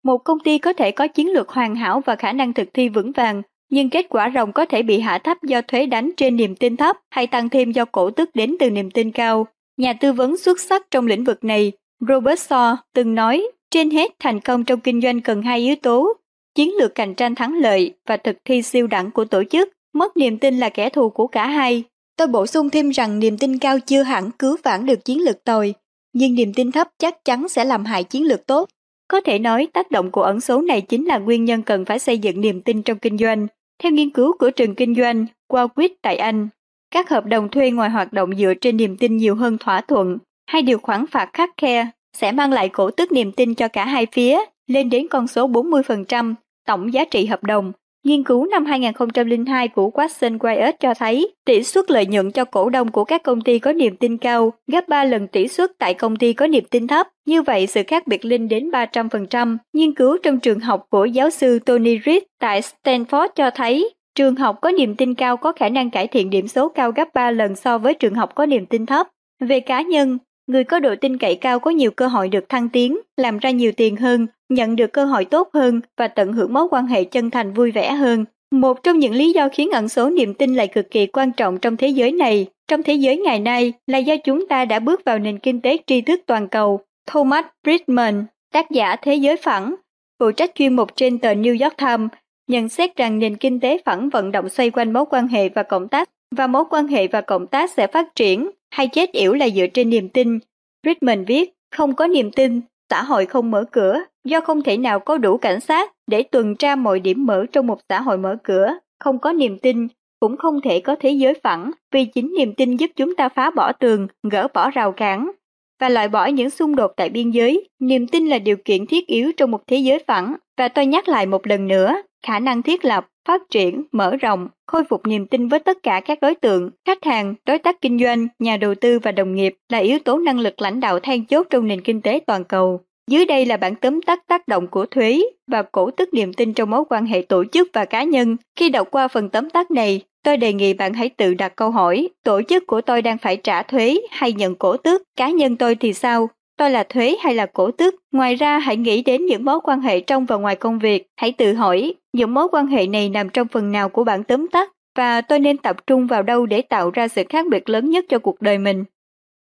Một công ty có thể có chiến lược hoàn hảo và khả năng thực thi vững vàng, nhưng kết quả ròng có thể bị hạ thấp do thuế đánh trên niềm tin thấp hay tăng thêm do cổ tức đến từ niềm tin cao. Nhà tư vấn xuất sắc trong lĩnh vực này, Robert Shaw, từng nói, trên hết thành công trong kinh doanh cần hai yếu tố, chiến lược cạnh tranh thắng lợi và thực thi siêu đẳng của tổ chức. Mất niềm tin là kẻ thù của cả hai. Tôi bổ sung thêm rằng niềm tin cao chưa hẳn cứu vãn được chiến lược tồi, nhưng niềm tin thấp chắc chắn sẽ làm hại chiến lược tốt. Có thể nói tác động của ẩn số này chính là nguyên nhân cần phải xây dựng niềm tin trong kinh doanh. Theo nghiên cứu của trường kinh doanh Warwick tại Anh, các hợp đồng thuê ngoài hoạt động dựa trên niềm tin nhiều hơn thỏa thuận hay điều khoản phạt khắc khe sẽ mang lại cổ tức niềm tin cho cả hai phía lên đến con số 40% tổng giá trị hợp đồng. Nghiên cứu năm 2002 của Watson Wyatt cho thấy tỷ suất lợi nhuận cho cổ đông của các công ty có niềm tin cao gấp 3 lần tỷ suất tại công ty có niềm tin thấp. Như vậy sự khác biệt lên đến 300%. Nghiên cứu trong trường học của giáo sư Tony Reed tại Stanford cho thấy trường học có niềm tin cao có khả năng cải thiện điểm số cao gấp 3 lần so với trường học có niềm tin thấp. Về cá nhân, người có độ tin cậy cao có nhiều cơ hội được thăng tiến, làm ra nhiều tiền hơn, nhận được cơ hội tốt hơn và tận hưởng mối quan hệ chân thành vui vẻ hơn. Một trong những lý do khiến ẩn số niềm tin lại cực kỳ quan trọng trong thế giới này, trong thế giới ngày nay là do chúng ta đã bước vào nền kinh tế tri thức toàn cầu. Thomas Friedman, tác giả Thế giới phẳng, phụ trách chuyên mục trên tờ New York Times, nhận xét rằng nền kinh tế phẳng vận động xoay quanh mối quan hệ và cộng tác và mối quan hệ và cộng tác sẽ phát triển hay chết yểu là dựa trên niềm tin. Friedman viết, không có niềm tin, xã hội không mở cửa, do không thể nào có đủ cảnh sát để tuần tra mọi điểm mở trong một xã hội mở cửa, không có niềm tin, cũng không thể có thế giới phẳng, vì chính niềm tin giúp chúng ta phá bỏ tường, gỡ bỏ rào cản và loại bỏ những xung đột tại biên giới. Niềm tin là điều kiện thiết yếu trong một thế giới phẳng, và tôi nhắc lại một lần nữa, khả năng thiết lập, phát triển, mở rộng, khôi phục niềm tin với tất cả các đối tượng, khách hàng, đối tác kinh doanh, nhà đầu tư và đồng nghiệp là yếu tố năng lực lãnh đạo then chốt trong nền kinh tế toàn cầu. Dưới đây là bản tóm tắt tác động của thuế và cổ tức niềm tin trong mối quan hệ tổ chức và cá nhân. Khi đọc qua phần tóm tắt này, tôi đề nghị bạn hãy tự đặt câu hỏi, tổ chức của tôi đang phải trả thuế hay nhận cổ tức, cá nhân tôi thì sao? Tôi là thuế hay là cổ tức? Ngoài ra hãy nghĩ đến những mối quan hệ trong và ngoài công việc. Hãy tự hỏi, những mối quan hệ này nằm trong phần nào của bản tóm tắt và tôi nên tập trung vào đâu để tạo ra sự khác biệt lớn nhất cho cuộc đời mình.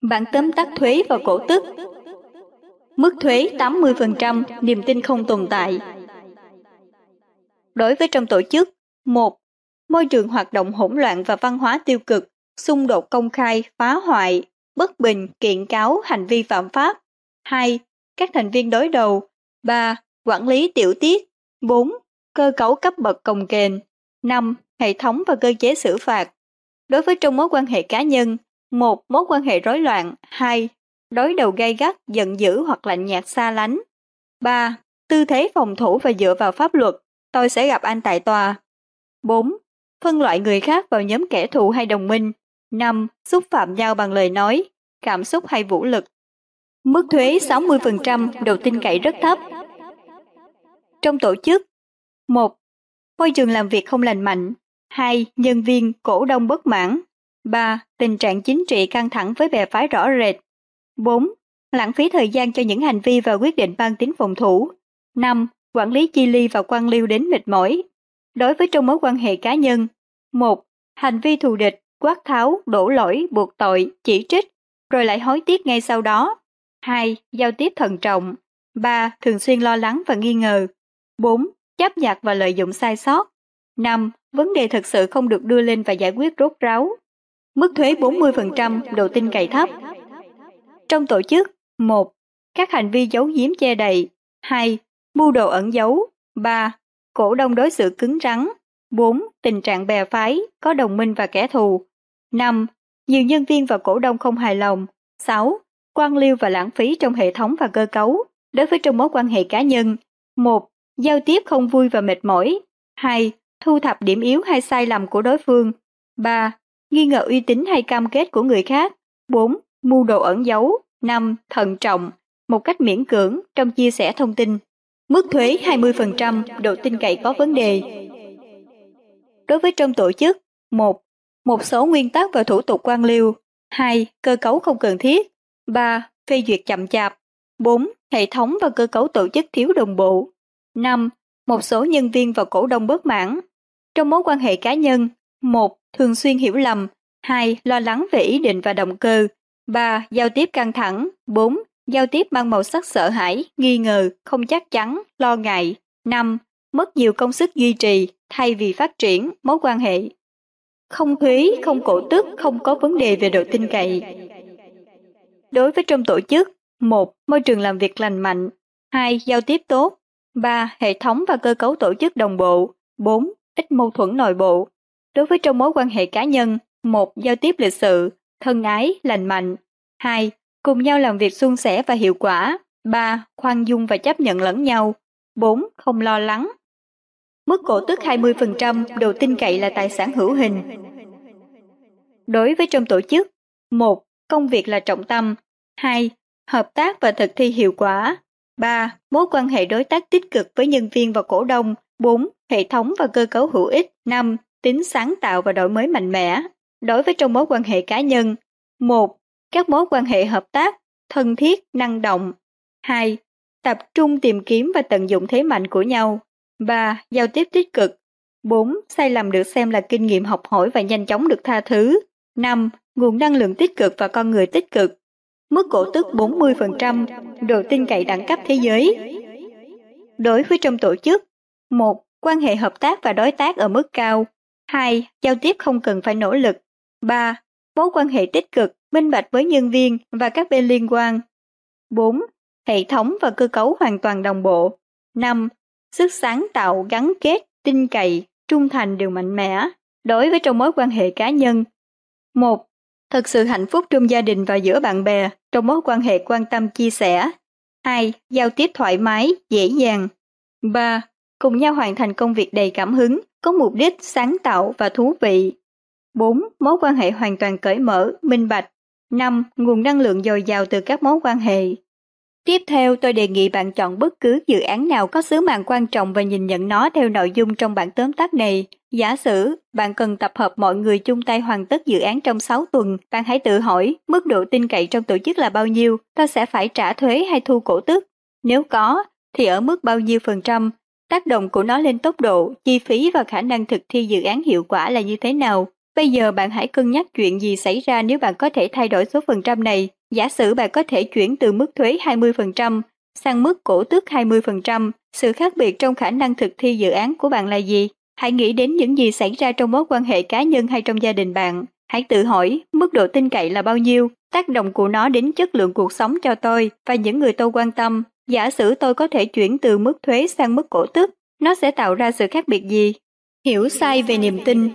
Bản tóm tắt thuế và cổ tức Mức thuế 80%, niềm tin không tồn tại. Đối với trong tổ chức, 1. Môi trường hoạt động hỗn loạn và văn hóa tiêu cực, xung đột công khai, phá hoại, bất bình, kiện cáo, hành vi phạm pháp. 2. Các thành viên đối đầu. 3. Quản lý tiểu tiết. 4. Cơ cấu cấp bậc cồng kềnh. 5. Hệ thống và cơ chế xử phạt. Đối với trong mối quan hệ cá nhân, một Mối quan hệ rối loạn. 2 đối đầu gay gắt, giận dữ hoặc lạnh nhạt xa lánh. 3. Tư thế phòng thủ và dựa vào pháp luật, tôi sẽ gặp anh tại tòa. 4. Phân loại người khác vào nhóm kẻ thù hay đồng minh. 5. Xúc phạm nhau bằng lời nói, cảm xúc hay vũ lực. Mức thuế 60% độ tin cậy rất thấp. Trong tổ chức 1. Môi trường làm việc không lành mạnh 2. Nhân viên, cổ đông bất mãn 3. Tình trạng chính trị căng thẳng với bè phái rõ rệt 4. Lãng phí thời gian cho những hành vi và quyết định mang tính phòng thủ. 5. Quản lý chi ly và quan liêu đến mệt mỏi. Đối với trong mối quan hệ cá nhân 1. Hành vi thù địch, quát tháo, đổ lỗi, buộc tội, chỉ trích, rồi lại hối tiếc ngay sau đó. 2. Giao tiếp thận trọng. 3. Thường xuyên lo lắng và nghi ngờ. 4. Chấp nhặt và lợi dụng sai sót. 5. Vấn đề thực sự không được đưa lên và giải quyết rốt ráo. Mức thuế 40%, độ tin cậy thấp. Trong tổ chức, 1. Các hành vi giấu giếm che đậy. 2. Mưu đồ ẩn giấu. 3. Cổ đông đối xử cứng rắn. 4. Tình trạng bè phái, có đồng minh và kẻ thù. 5. Nhiều nhân viên và cổ đông không hài lòng. 6. Quan liêu và lãng phí trong hệ thống và cơ cấu. Đối với trong mối quan hệ cá nhân. 1. Giao tiếp không vui và mệt mỏi. 2. Thu thập điểm yếu hay sai lầm của đối phương. 3. Nghi ngờ uy tín hay cam kết của người khác. 4 mưu đồ ẩn giấu, 5. Thận trọng, một cách miễn cưỡng trong chia sẻ thông tin. Mức thuế 20%, độ tin cậy có vấn đề. Đối với trong tổ chức, 1. Một số nguyên tắc và thủ tục quan liêu. 2. Cơ cấu không cần thiết. 3. Phê duyệt chậm chạp. 4. Hệ thống và cơ cấu tổ chức thiếu đồng bộ. 5. Một số nhân viên và cổ đông bất mãn. Trong mối quan hệ cá nhân, 1. Thường xuyên hiểu lầm. 2. Lo lắng về ý định và động cơ. 3. Giao tiếp căng thẳng. 4. Giao tiếp mang màu sắc sợ hãi, nghi ngờ, không chắc chắn, lo ngại. 5. Mất nhiều công sức duy trì thay vì phát triển mối quan hệ. Không thuế, không cổ tức, không có vấn đề về độ tin cậy. Đối với trong tổ chức, 1. Môi trường làm việc lành mạnh. 2. Giao tiếp tốt. 3. Hệ thống và cơ cấu tổ chức đồng bộ. 4. Ít mâu thuẫn nội bộ. Đối với trong mối quan hệ cá nhân, 1. Giao tiếp lịch sự thân ái, lành mạnh. 2. Cùng nhau làm việc suôn sẻ và hiệu quả. 3. Khoan dung và chấp nhận lẫn nhau. 4. Không lo lắng. Mức cổ tức 20% độ tin cậy là tài sản hữu hình. Đối với trong tổ chức, 1. Công việc là trọng tâm. 2. Hợp tác và thực thi hiệu quả. 3. Mối quan hệ đối tác tích cực với nhân viên và cổ đông. 4. Hệ thống và cơ cấu hữu ích. 5. Tính sáng tạo và đổi mới mạnh mẽ đối với trong mối quan hệ cá nhân. một Các mối quan hệ hợp tác, thân thiết, năng động. 2. Tập trung tìm kiếm và tận dụng thế mạnh của nhau. 3. Giao tiếp tích cực. 4. Sai lầm được xem là kinh nghiệm học hỏi và nhanh chóng được tha thứ. 5. Nguồn năng lượng tích cực và con người tích cực. Mức cổ tức 40%, độ tin cậy đẳng cấp thế giới. Đối với trong tổ chức, 1. Quan hệ hợp tác và đối tác ở mức cao. 2. Giao tiếp không cần phải nỗ lực. 3. Mối quan hệ tích cực, minh bạch với nhân viên và các bên liên quan. 4. Hệ thống và cơ cấu hoàn toàn đồng bộ. 5. Sức sáng tạo, gắn kết, tin cậy, trung thành đều mạnh mẽ. Đối với trong mối quan hệ cá nhân. 1. Thật sự hạnh phúc trong gia đình và giữa bạn bè, trong mối quan hệ quan tâm chia sẻ. 2. Giao tiếp thoải mái, dễ dàng. 3. cùng nhau hoàn thành công việc đầy cảm hứng, có mục đích, sáng tạo và thú vị. 4. Mối quan hệ hoàn toàn cởi mở, minh bạch. 5. Nguồn năng lượng dồi dào từ các mối quan hệ. Tiếp theo tôi đề nghị bạn chọn bất cứ dự án nào có sứ mạng quan trọng và nhìn nhận nó theo nội dung trong bản tóm tắt này. Giả sử bạn cần tập hợp mọi người chung tay hoàn tất dự án trong 6 tuần, bạn hãy tự hỏi mức độ tin cậy trong tổ chức là bao nhiêu, ta sẽ phải trả thuế hay thu cổ tức. Nếu có, thì ở mức bao nhiêu phần trăm, tác động của nó lên tốc độ, chi phí và khả năng thực thi dự án hiệu quả là như thế nào. Bây giờ bạn hãy cân nhắc chuyện gì xảy ra nếu bạn có thể thay đổi số phần trăm này. Giả sử bạn có thể chuyển từ mức thuế 20% sang mức cổ tức 20%, sự khác biệt trong khả năng thực thi dự án của bạn là gì? Hãy nghĩ đến những gì xảy ra trong mối quan hệ cá nhân hay trong gia đình bạn. Hãy tự hỏi mức độ tin cậy là bao nhiêu, tác động của nó đến chất lượng cuộc sống cho tôi và những người tôi quan tâm. Giả sử tôi có thể chuyển từ mức thuế sang mức cổ tức, nó sẽ tạo ra sự khác biệt gì? Hiểu sai về niềm tin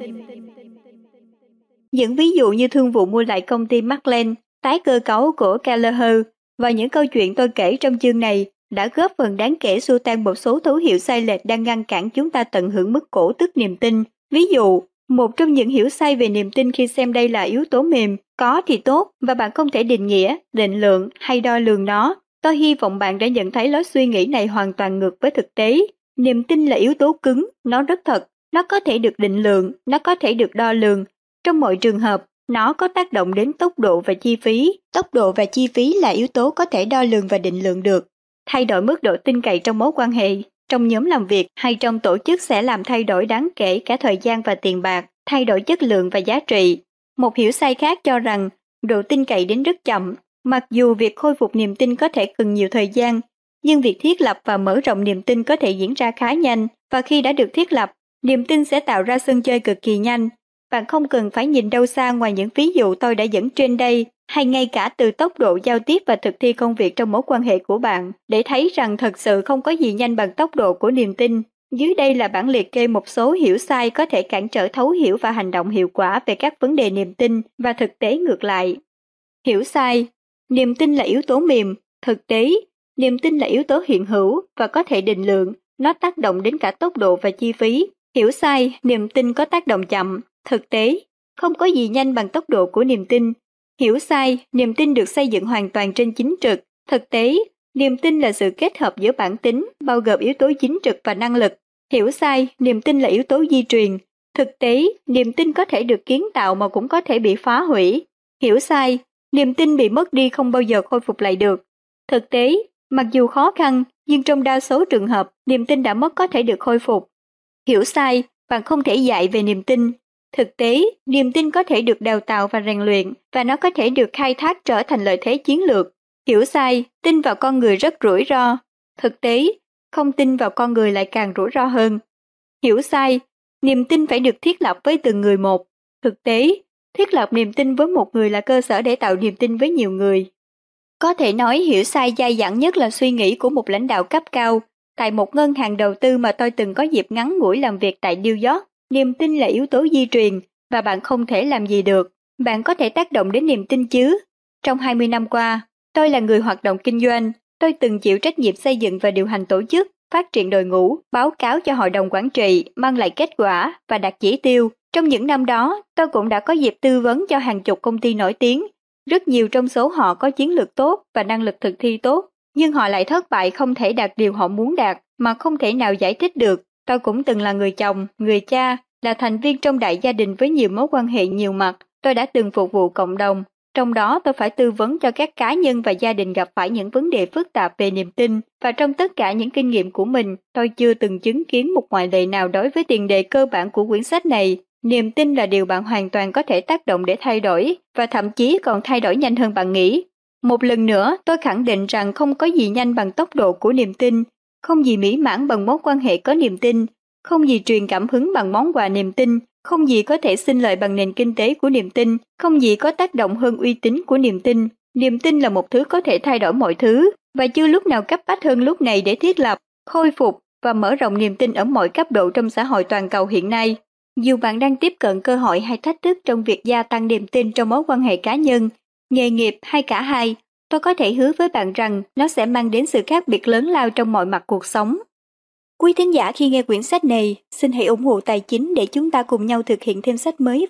những ví dụ như thương vụ mua lại công ty Markland, tái cơ cấu của Kelleher và những câu chuyện tôi kể trong chương này đã góp phần đáng kể xua tan một số thấu hiểu sai lệch đang ngăn cản chúng ta tận hưởng mức cổ tức niềm tin. Ví dụ, một trong những hiểu sai về niềm tin khi xem đây là yếu tố mềm, có thì tốt và bạn không thể định nghĩa, định lượng hay đo lường nó. Tôi hy vọng bạn đã nhận thấy lối suy nghĩ này hoàn toàn ngược với thực tế. Niềm tin là yếu tố cứng, nó rất thật, nó có thể được định lượng, nó có thể được đo lường trong mọi trường hợp, nó có tác động đến tốc độ và chi phí. Tốc độ và chi phí là yếu tố có thể đo lường và định lượng được. Thay đổi mức độ tin cậy trong mối quan hệ, trong nhóm làm việc hay trong tổ chức sẽ làm thay đổi đáng kể cả thời gian và tiền bạc, thay đổi chất lượng và giá trị. Một hiểu sai khác cho rằng độ tin cậy đến rất chậm, mặc dù việc khôi phục niềm tin có thể cần nhiều thời gian, nhưng việc thiết lập và mở rộng niềm tin có thể diễn ra khá nhanh và khi đã được thiết lập, niềm tin sẽ tạo ra sân chơi cực kỳ nhanh bạn không cần phải nhìn đâu xa ngoài những ví dụ tôi đã dẫn trên đây, hay ngay cả từ tốc độ giao tiếp và thực thi công việc trong mối quan hệ của bạn, để thấy rằng thật sự không có gì nhanh bằng tốc độ của niềm tin. Dưới đây là bản liệt kê một số hiểu sai có thể cản trở thấu hiểu và hành động hiệu quả về các vấn đề niềm tin và thực tế ngược lại. Hiểu sai Niềm tin là yếu tố mềm, thực tế, niềm tin là yếu tố hiện hữu và có thể định lượng, nó tác động đến cả tốc độ và chi phí. Hiểu sai, niềm tin có tác động chậm, Thực tế, không có gì nhanh bằng tốc độ của niềm tin. Hiểu sai, niềm tin được xây dựng hoàn toàn trên chính trực. Thực tế, niềm tin là sự kết hợp giữa bản tính, bao gồm yếu tố chính trực và năng lực. Hiểu sai, niềm tin là yếu tố di truyền. Thực tế, niềm tin có thể được kiến tạo mà cũng có thể bị phá hủy. Hiểu sai, niềm tin bị mất đi không bao giờ khôi phục lại được. Thực tế, mặc dù khó khăn, nhưng trong đa số trường hợp, niềm tin đã mất có thể được khôi phục. Hiểu sai, bạn không thể dạy về niềm tin, Thực tế, niềm tin có thể được đào tạo và rèn luyện và nó có thể được khai thác trở thành lợi thế chiến lược. Hiểu sai, tin vào con người rất rủi ro. Thực tế, không tin vào con người lại càng rủi ro hơn. Hiểu sai, niềm tin phải được thiết lập với từng người một. Thực tế, thiết lập niềm tin với một người là cơ sở để tạo niềm tin với nhiều người. Có thể nói hiểu sai dai dẳng nhất là suy nghĩ của một lãnh đạo cấp cao. Tại một ngân hàng đầu tư mà tôi từng có dịp ngắn ngủi làm việc tại New York, Niềm tin là yếu tố di truyền và bạn không thể làm gì được. Bạn có thể tác động đến niềm tin chứ. Trong 20 năm qua, tôi là người hoạt động kinh doanh. Tôi từng chịu trách nhiệm xây dựng và điều hành tổ chức, phát triển đội ngũ, báo cáo cho hội đồng quản trị, mang lại kết quả và đạt chỉ tiêu. Trong những năm đó, tôi cũng đã có dịp tư vấn cho hàng chục công ty nổi tiếng. Rất nhiều trong số họ có chiến lược tốt và năng lực thực thi tốt, nhưng họ lại thất bại không thể đạt điều họ muốn đạt mà không thể nào giải thích được Tôi cũng từng là người chồng, người cha, là thành viên trong đại gia đình với nhiều mối quan hệ nhiều mặt. Tôi đã từng phục vụ cộng đồng. Trong đó tôi phải tư vấn cho các cá nhân và gia đình gặp phải những vấn đề phức tạp về niềm tin. Và trong tất cả những kinh nghiệm của mình, tôi chưa từng chứng kiến một ngoại lệ nào đối với tiền đề cơ bản của quyển sách này. Niềm tin là điều bạn hoàn toàn có thể tác động để thay đổi, và thậm chí còn thay đổi nhanh hơn bạn nghĩ. Một lần nữa, tôi khẳng định rằng không có gì nhanh bằng tốc độ của niềm tin, không gì mỹ mãn bằng mối quan hệ có niềm tin, không gì truyền cảm hứng bằng món quà niềm tin, không gì có thể sinh lợi bằng nền kinh tế của niềm tin, không gì có tác động hơn uy tín của niềm tin. Niềm tin là một thứ có thể thay đổi mọi thứ, và chưa lúc nào cấp bách hơn lúc này để thiết lập, khôi phục và mở rộng niềm tin ở mọi cấp độ trong xã hội toàn cầu hiện nay. Dù bạn đang tiếp cận cơ hội hay thách thức trong việc gia tăng niềm tin trong mối quan hệ cá nhân, nghề nghiệp hay cả hai, tôi có thể hứa với bạn rằng nó sẽ mang đến sự khác biệt lớn lao trong mọi mặt cuộc sống. Quý thính giả khi nghe quyển sách này, xin hãy ủng hộ tài chính để chúng ta cùng nhau thực hiện thêm sách mới